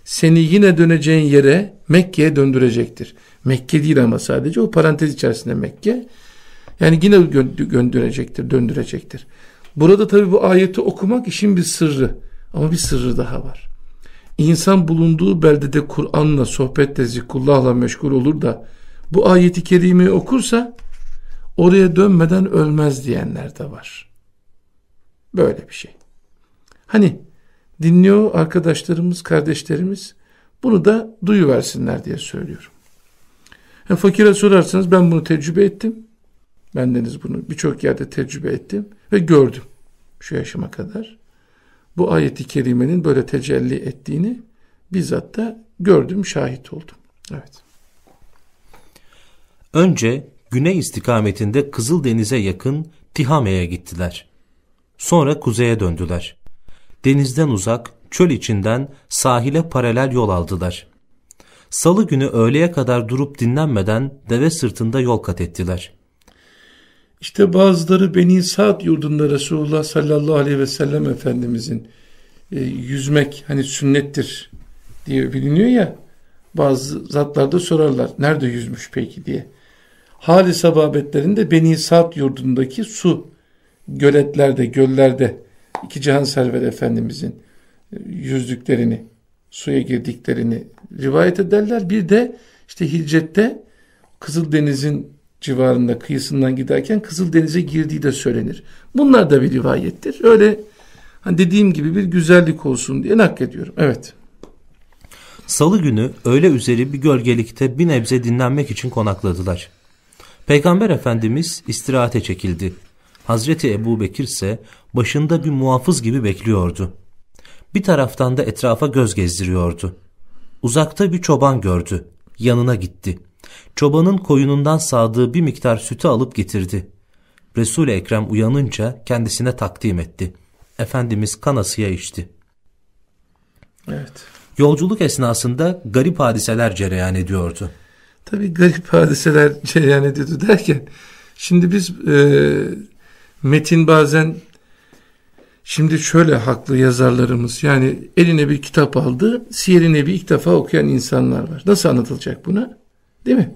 seni yine döneceğin yere Mekke'ye döndürecektir. Mekke değil ama sadece o parantez içerisinde Mekke. Yani yine gönderecektir, döndürecektir. Burada tabi bu ayeti okumak işin bir sırrı. Ama bir sırrı daha var. İnsan bulunduğu beldede Kur'an'la, sohbetle, zikullahla meşgul olur da bu ayeti kerimeyi okursa oraya dönmeden ölmez diyenler de var. Böyle bir şey. Hani dinliyor arkadaşlarımız, kardeşlerimiz bunu da duyuversinler diye söylüyorum. Yani fakire sorarsanız ben bunu tecrübe ettim. Bendeniz bunu birçok yerde tecrübe ettim ve gördüm şu yaşıma kadar. Bu ayeti kerimenin böyle tecelli ettiğini bizzat da gördüm, şahit oldum. Evet. Önce güney istikametinde Kızıldeniz'e yakın Tihame'ye gittiler. Sonra kuzeye döndüler. Denizden uzak, çöl içinden sahile paralel yol aldılar. Salı günü öğleye kadar durup dinlenmeden deve sırtında yol kat ettiler. İşte bazıları Beni Sa'd yurdunda Resulullah sallallahu aleyhi ve sellem Efendimizin e, yüzmek hani sünnettir diye biliniyor ya bazı zatlar da sorarlar nerede yüzmüş peki diye. Hali sababetlerinde Beni Sa'd yurdundaki su göletlerde, göllerde iki cihan server Efendimizin e, yüzdüklerini, suya girdiklerini rivayet ederler. Bir de işte Hicret'te Kızıldeniz'in civarında kıyısından giderken Kızıldeniz'e girdiği de söylenir. Bunlar da bir rivayettir. Öyle hani dediğim gibi bir güzellik olsun diye naklediyorum. Evet. Salı günü öğle üzeri bir gölgelikte bir nebze dinlenmek için konakladılar. Peygamber Efendimiz istirahate çekildi. Hazreti Ebu Bekir ise başında bir muhafız gibi bekliyordu. Bir taraftan da etrafa göz gezdiriyordu. Uzakta bir çoban gördü. Yanına gitti. Çobanın koyunundan sağdığı bir miktar sütü alıp getirdi. Resul-i Ekrem uyanınca kendisine takdim etti. Efendimiz kanasıya içti. Evet. Yolculuk esnasında garip hadiseler cereyan ediyordu. Tabi garip hadiseler cereyan ediyordu derken şimdi biz e, metin bazen Şimdi şöyle haklı yazarlarımız yani eline bir kitap aldı, Siyer-i Nebi ilk defa okuyan insanlar var. Nasıl anlatılacak buna? Değil mi?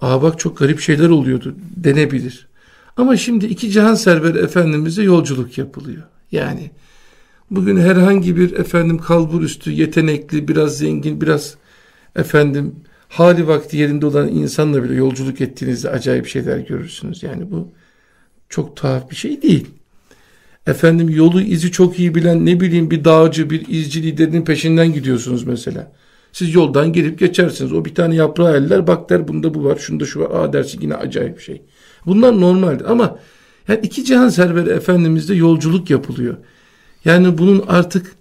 Aa bak çok garip şeyler oluyordu denebilir. Ama şimdi iki cihan server efendimize yolculuk yapılıyor. Yani bugün herhangi bir efendim kalbur üstü yetenekli biraz zengin biraz efendim hali vakti yerinde olan insanla bile yolculuk ettiğinizde acayip şeyler görürsünüz. Yani bu çok tuhaf bir şey değil efendim yolu izi çok iyi bilen ne bileyim bir dağcı bir izci liderinin peşinden gidiyorsunuz mesela. Siz yoldan gelip geçersiniz. O bir tane yaprağı eller bak der bunda bu var şunda şu var. Aa dersin yine acayip şey. Bunlar normaldir ama yani iki cihan serveri efendimizde yolculuk yapılıyor. Yani bunun artık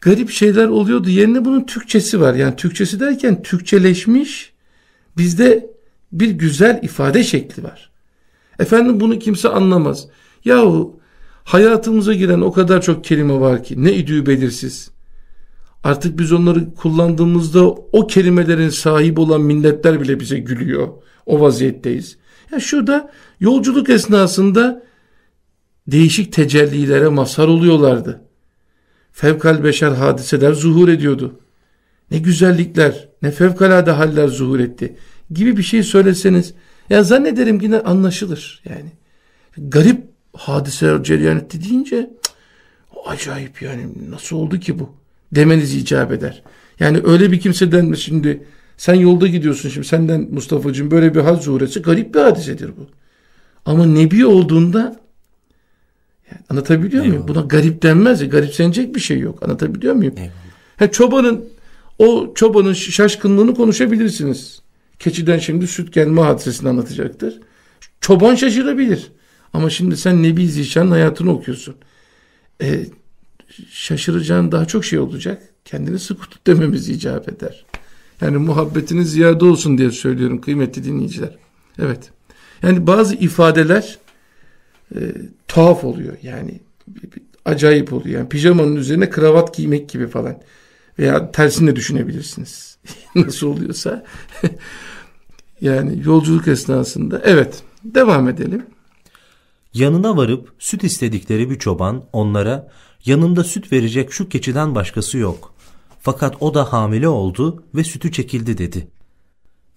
garip şeyler oluyordu. Yerine bunun Türkçesi var. Yani Türkçesi derken Türkçeleşmiş bizde bir güzel ifade şekli var. Efendim bunu kimse anlamaz. Yahu Hayatımıza giren o kadar çok kelime var ki ne idüğü belirsiz. Artık biz onları kullandığımızda o kelimelerin sahibi olan milletler bile bize gülüyor. O vaziyetteyiz. Ya şurada yolculuk esnasında değişik tecellilere mazhar oluyorlardı. Fevkal beşer hadiseler zuhur ediyordu. Ne güzellikler, ne fevkalade haller zuhur etti gibi bir şey söyleseniz ya zannederim yine anlaşılır yani. Garip hadise cereyan etti deyince acayip yani nasıl oldu ki bu demeniz icap eder. Yani öyle bir kimseden şimdi sen yolda gidiyorsun şimdi senden Mustafa'cığım böyle bir hal zuhuresi garip bir hadisedir bu. Ama nebi olduğunda yani anlatabiliyor Eyvallah. muyum? Buna garip denmez. Garipsenecek bir şey yok. Anlatabiliyor muyum? Eyvallah. Ha, çobanın O çobanın şaşkınlığını konuşabilirsiniz. Keçiden şimdi süt gelme hadisesini anlatacaktır. Çoban şaşırabilir. Ama şimdi sen Nebi Zişan'ın hayatını okuyorsun. E, şaşıracağın daha çok şey olacak. Kendini sıkı tut dememiz icap eder. Yani muhabbetiniz ziyade olsun diye söylüyorum kıymetli dinleyiciler. Evet. Yani bazı ifadeler e, tuhaf oluyor. Yani acayip oluyor. Yani pijamanın üzerine kravat giymek gibi falan. Veya tersini de düşünebilirsiniz. Nasıl oluyorsa. yani yolculuk esnasında. Evet. Devam edelim. Yanına varıp süt istedikleri bir çoban onlara yanında süt verecek şu keçiden başkası yok. Fakat o da hamile oldu ve sütü çekildi dedi.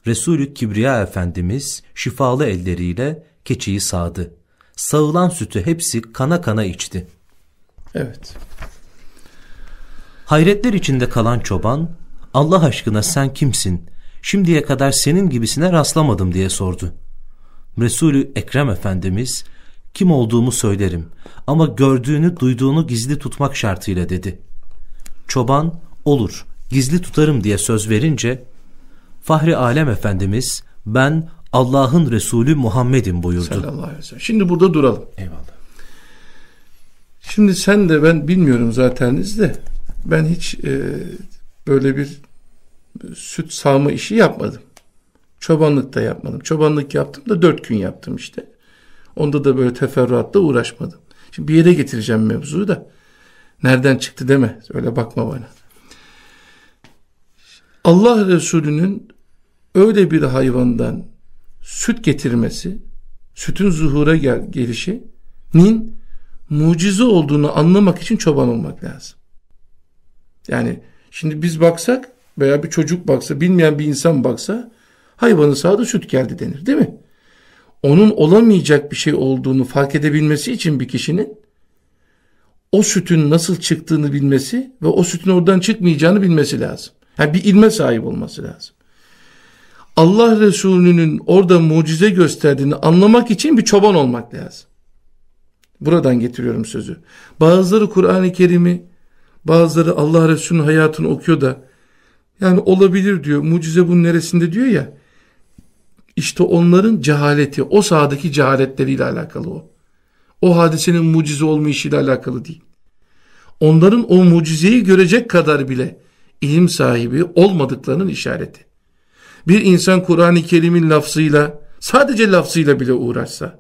Resulü Kibriya Efendimiz şifalı elleriyle keçiyi sağdı. Sağılan sütü hepsi kana kana içti. Evet. Hayretler içinde kalan çoban, Allah aşkına sen kimsin? Şimdiye kadar senin gibisine rastlamadım diye sordu. Resulü Ekrem Efendimiz, kim olduğumu söylerim ama gördüğünü duyduğunu gizli tutmak şartıyla dedi. Çoban, olur gizli tutarım diye söz verince, Fahri Alem Efendimiz, ben Allah'ın Resulü Muhammed'im buyurdu. Sallallahu aleyhi ve sellem. Şimdi burada duralım. Eyvallah. Şimdi sen de ben bilmiyorum zaten de ben hiç e, böyle bir süt sağma işi yapmadım. Çobanlık da yapmadım. Çobanlık yaptım da dört gün yaptım işte. Onda da böyle teferruatla uğraşmadım. Şimdi bir yere getireceğim mevzuyu da. Nereden çıktı deme. Öyle bakma bana. Allah Resulü'nün öyle bir hayvandan süt getirmesi, sütün zuhura gel gelişinin mucize olduğunu anlamak için çoban olmak lazım. Yani şimdi biz baksak veya bir çocuk baksa, bilmeyen bir insan baksa hayvanın sağda süt geldi denir değil mi? Onun olamayacak bir şey olduğunu fark edebilmesi için bir kişinin o sütün nasıl çıktığını bilmesi ve o sütün oradan çıkmayacağını bilmesi lazım. Yani bir ilme sahip olması lazım. Allah Resulü'nün orada mucize gösterdiğini anlamak için bir çoban olmak lazım. Buradan getiriyorum sözü. Bazıları Kur'an-ı Kerim'i, bazıları Allah Resulü'nün hayatını okuyor da yani olabilir diyor. Mucize bunun neresinde diyor ya. İşte onların cehaleti, o sahadaki cehaletleriyle alakalı o. O hadisenin mucize olmayışıyla alakalı değil. Onların o mucizeyi görecek kadar bile ilim sahibi olmadıklarının işareti. Bir insan Kur'an-ı Kerim'in lafzıyla, sadece lafzıyla bile uğraşsa,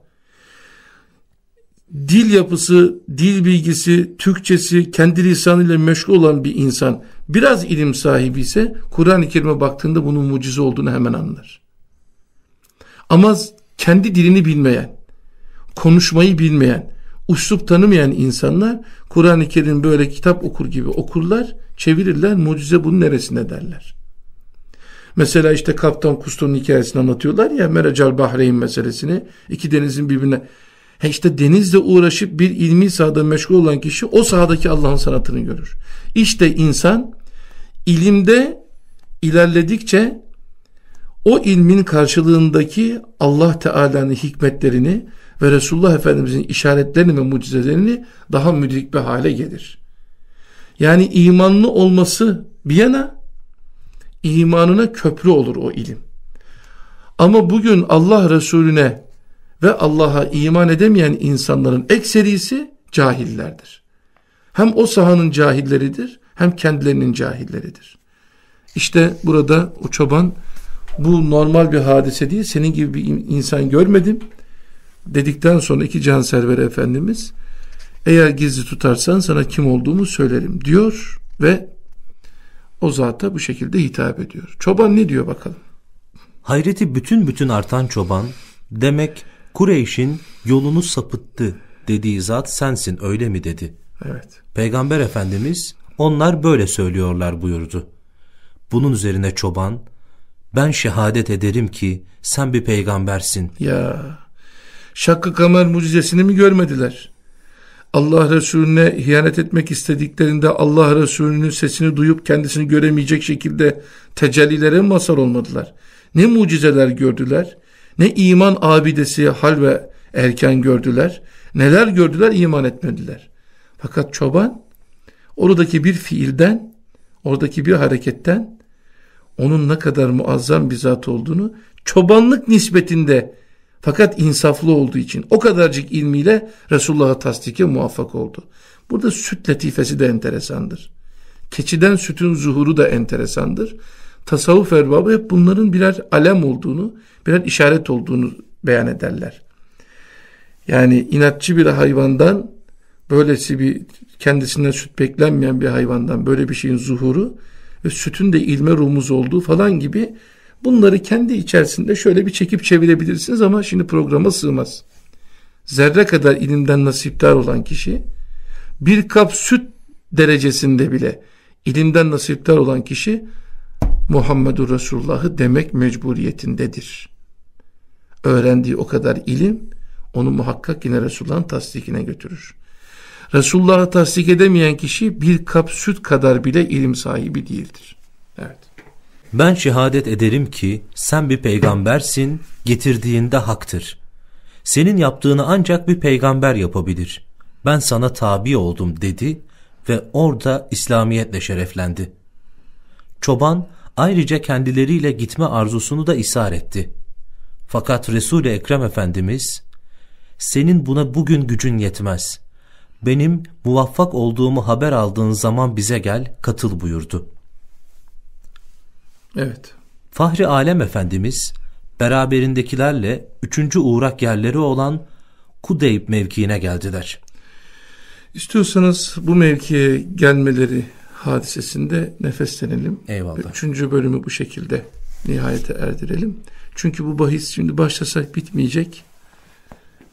dil yapısı, dil bilgisi, Türkçesi, kendi lisanıyla meşgul olan bir insan biraz ilim sahibi ise Kur'an-ı Kerim'e baktığında bunun mucize olduğunu hemen anlar. Ama kendi dilini bilmeyen, konuşmayı bilmeyen, uslup tanımayan insanlar Kur'an-ı Kerim böyle kitap okur gibi okurlar, çevirirler, mucize bunun neresinde derler. Mesela işte Kaptan Kusto'nun hikayesini anlatıyorlar ya Meracal Bahreyn meselesini, iki denizin birbirine He işte denizle uğraşıp bir ilmi sahada meşgul olan kişi o sahadaki Allah'ın sanatını görür. İşte insan ilimde ilerledikçe o ilmin karşılığındaki Allah Teala'nın hikmetlerini ve Resulullah Efendimizin işaretlerini ve mucizelerini daha müdrik bir hale gelir. Yani imanlı olması bir yana imanına köprü olur o ilim. Ama bugün Allah Resulüne ve Allah'a iman edemeyen insanların ekserisi cahillerdir. Hem o sahanın cahilleridir hem kendilerinin cahilleridir. İşte burada o çoban bu normal bir hadise değil senin gibi bir insan görmedim dedikten sonra iki canserver efendimiz eğer gizli tutarsan sana kim olduğumu söylerim diyor ve o zata bu şekilde hitap ediyor. Çoban ne diyor bakalım? Hayreti bütün bütün artan çoban demek Kureyş'in yolunu sapıttı dediği zat sensin öyle mi dedi. Evet. Peygamber Efendimiz onlar böyle söylüyorlar buyurdu. Bunun üzerine çoban ben şehadet ederim ki sen bir peygambersin. Ya Şakkı Kamer mucizesini mi görmediler? Allah Resulüne ihanet etmek istediklerinde Allah Resulü'nün sesini duyup kendisini göremeyecek şekilde tecellilere mazhar olmadılar. Ne mucizeler gördüler, ne iman abidesi hal ve erken gördüler, neler gördüler iman etmediler. Fakat çoban oradaki bir fiilden oradaki bir hareketten onun ne kadar muazzam bir zat olduğunu çobanlık nispetinde fakat insaflı olduğu için o kadarcık ilmiyle Resulullah'a tasdike muvaffak oldu. Burada süt latifesi de enteresandır. Keçiden sütün zuhuru da enteresandır. Tasavvuf erbabı hep bunların birer alem olduğunu, birer işaret olduğunu beyan ederler. Yani inatçı bir hayvandan böylesi bir kendisinden süt beklenmeyen bir hayvandan böyle bir şeyin zuhuru ve sütün de ilme rumuz olduğu falan gibi bunları kendi içerisinde şöyle bir çekip çevirebilirsiniz ama şimdi programa sığmaz. Zerre kadar ilimden nasiptar olan kişi bir kap süt derecesinde bile ilimden nasiptar olan kişi Muhammedur Resulullah'ı demek mecburiyetindedir. Öğrendiği o kadar ilim onu muhakkak yine Resulullah'ın tasdikine götürür. Resulullah'ı tasdik edemeyen kişi bir kap süt kadar bile ilim sahibi değildir. Evet. Ben şehadet ederim ki sen bir peygambersin, getirdiğinde haktır. Senin yaptığını ancak bir peygamber yapabilir. Ben sana tabi oldum dedi ve orada İslamiyetle şereflendi. Çoban ayrıca kendileriyle gitme arzusunu da ishar etti. Fakat Resul-i Ekrem Efendimiz, senin buna bugün gücün yetmez. Benim muvaffak olduğumu haber aldığın zaman bize gel, katıl buyurdu. Evet. Fahri Alem Efendimiz, beraberindekilerle üçüncü uğrak yerleri olan Kudeyb mevkiine geldiler. İstiyorsanız bu mevkiye gelmeleri hadisesinde nefeslenelim. Eyvallah. Üçüncü bölümü bu şekilde nihayete erdirelim. Çünkü bu bahis şimdi başlasak bitmeyecek.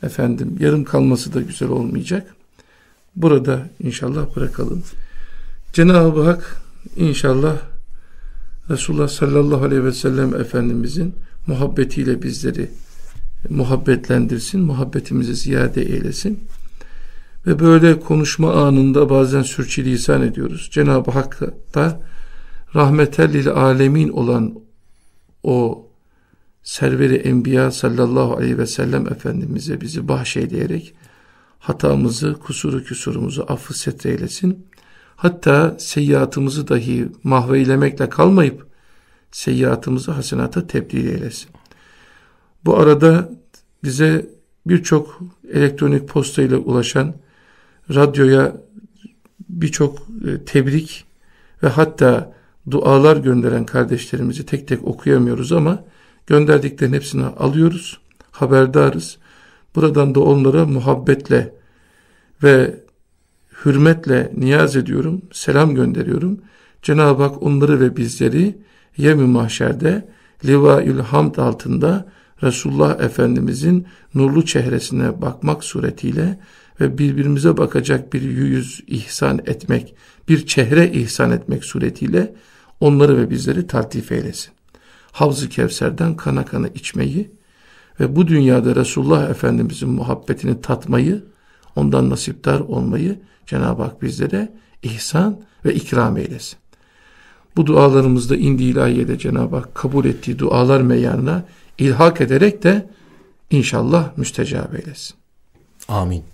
Efendim yarım kalması da güzel olmayacak. Burada inşallah bırakalım. Cenab-ı Hak inşallah Resulullah sallallahu aleyhi ve sellem Efendimizin muhabbetiyle bizleri muhabbetlendirsin, muhabbetimizi ziyade eylesin. Ve böyle konuşma anında bazen sürçülisan ediyoruz. Cenab-ı Hak da rahmetellil alemin olan o serveri enbiya sallallahu aleyhi ve sellem Efendimiz'e bizi bahşeyleyerek hatamızı, kusuru küsurumuzu affı setreylesin. Hatta seyyiatımızı dahi mahveylemekle kalmayıp seyyiatımızı hasenata tebdil eylesin. Bu arada bize birçok elektronik posta ile ulaşan radyoya birçok e, tebrik ve hatta dualar gönderen kardeşlerimizi tek tek okuyamıyoruz ama gönderdiklerin hepsini alıyoruz, haberdarız. Buradan da onlara muhabbetle ve hürmetle niyaz ediyorum, selam gönderiyorum. Cenab-ı Hak onları ve bizleri yem-i mahşerde Livaül Hamd altında Resulullah Efendimizin nurlu çehresine bakmak suretiyle ve birbirimize bakacak bir yüz ihsan etmek, bir çehre ihsan etmek suretiyle onları ve bizleri taltif eylesin. Havz-ı Kevser'den kana kana içmeyi ve bu dünyada Resulullah Efendimizin muhabbetini tatmayı, ondan nasiptar olmayı Cenab-ı Hak bizlere ihsan ve ikram eylesin. Bu dualarımızda indi ilahiyede Cenab-ı Hak kabul ettiği dualar meyanına ilhak ederek de inşallah müstecab eylesin. Amin.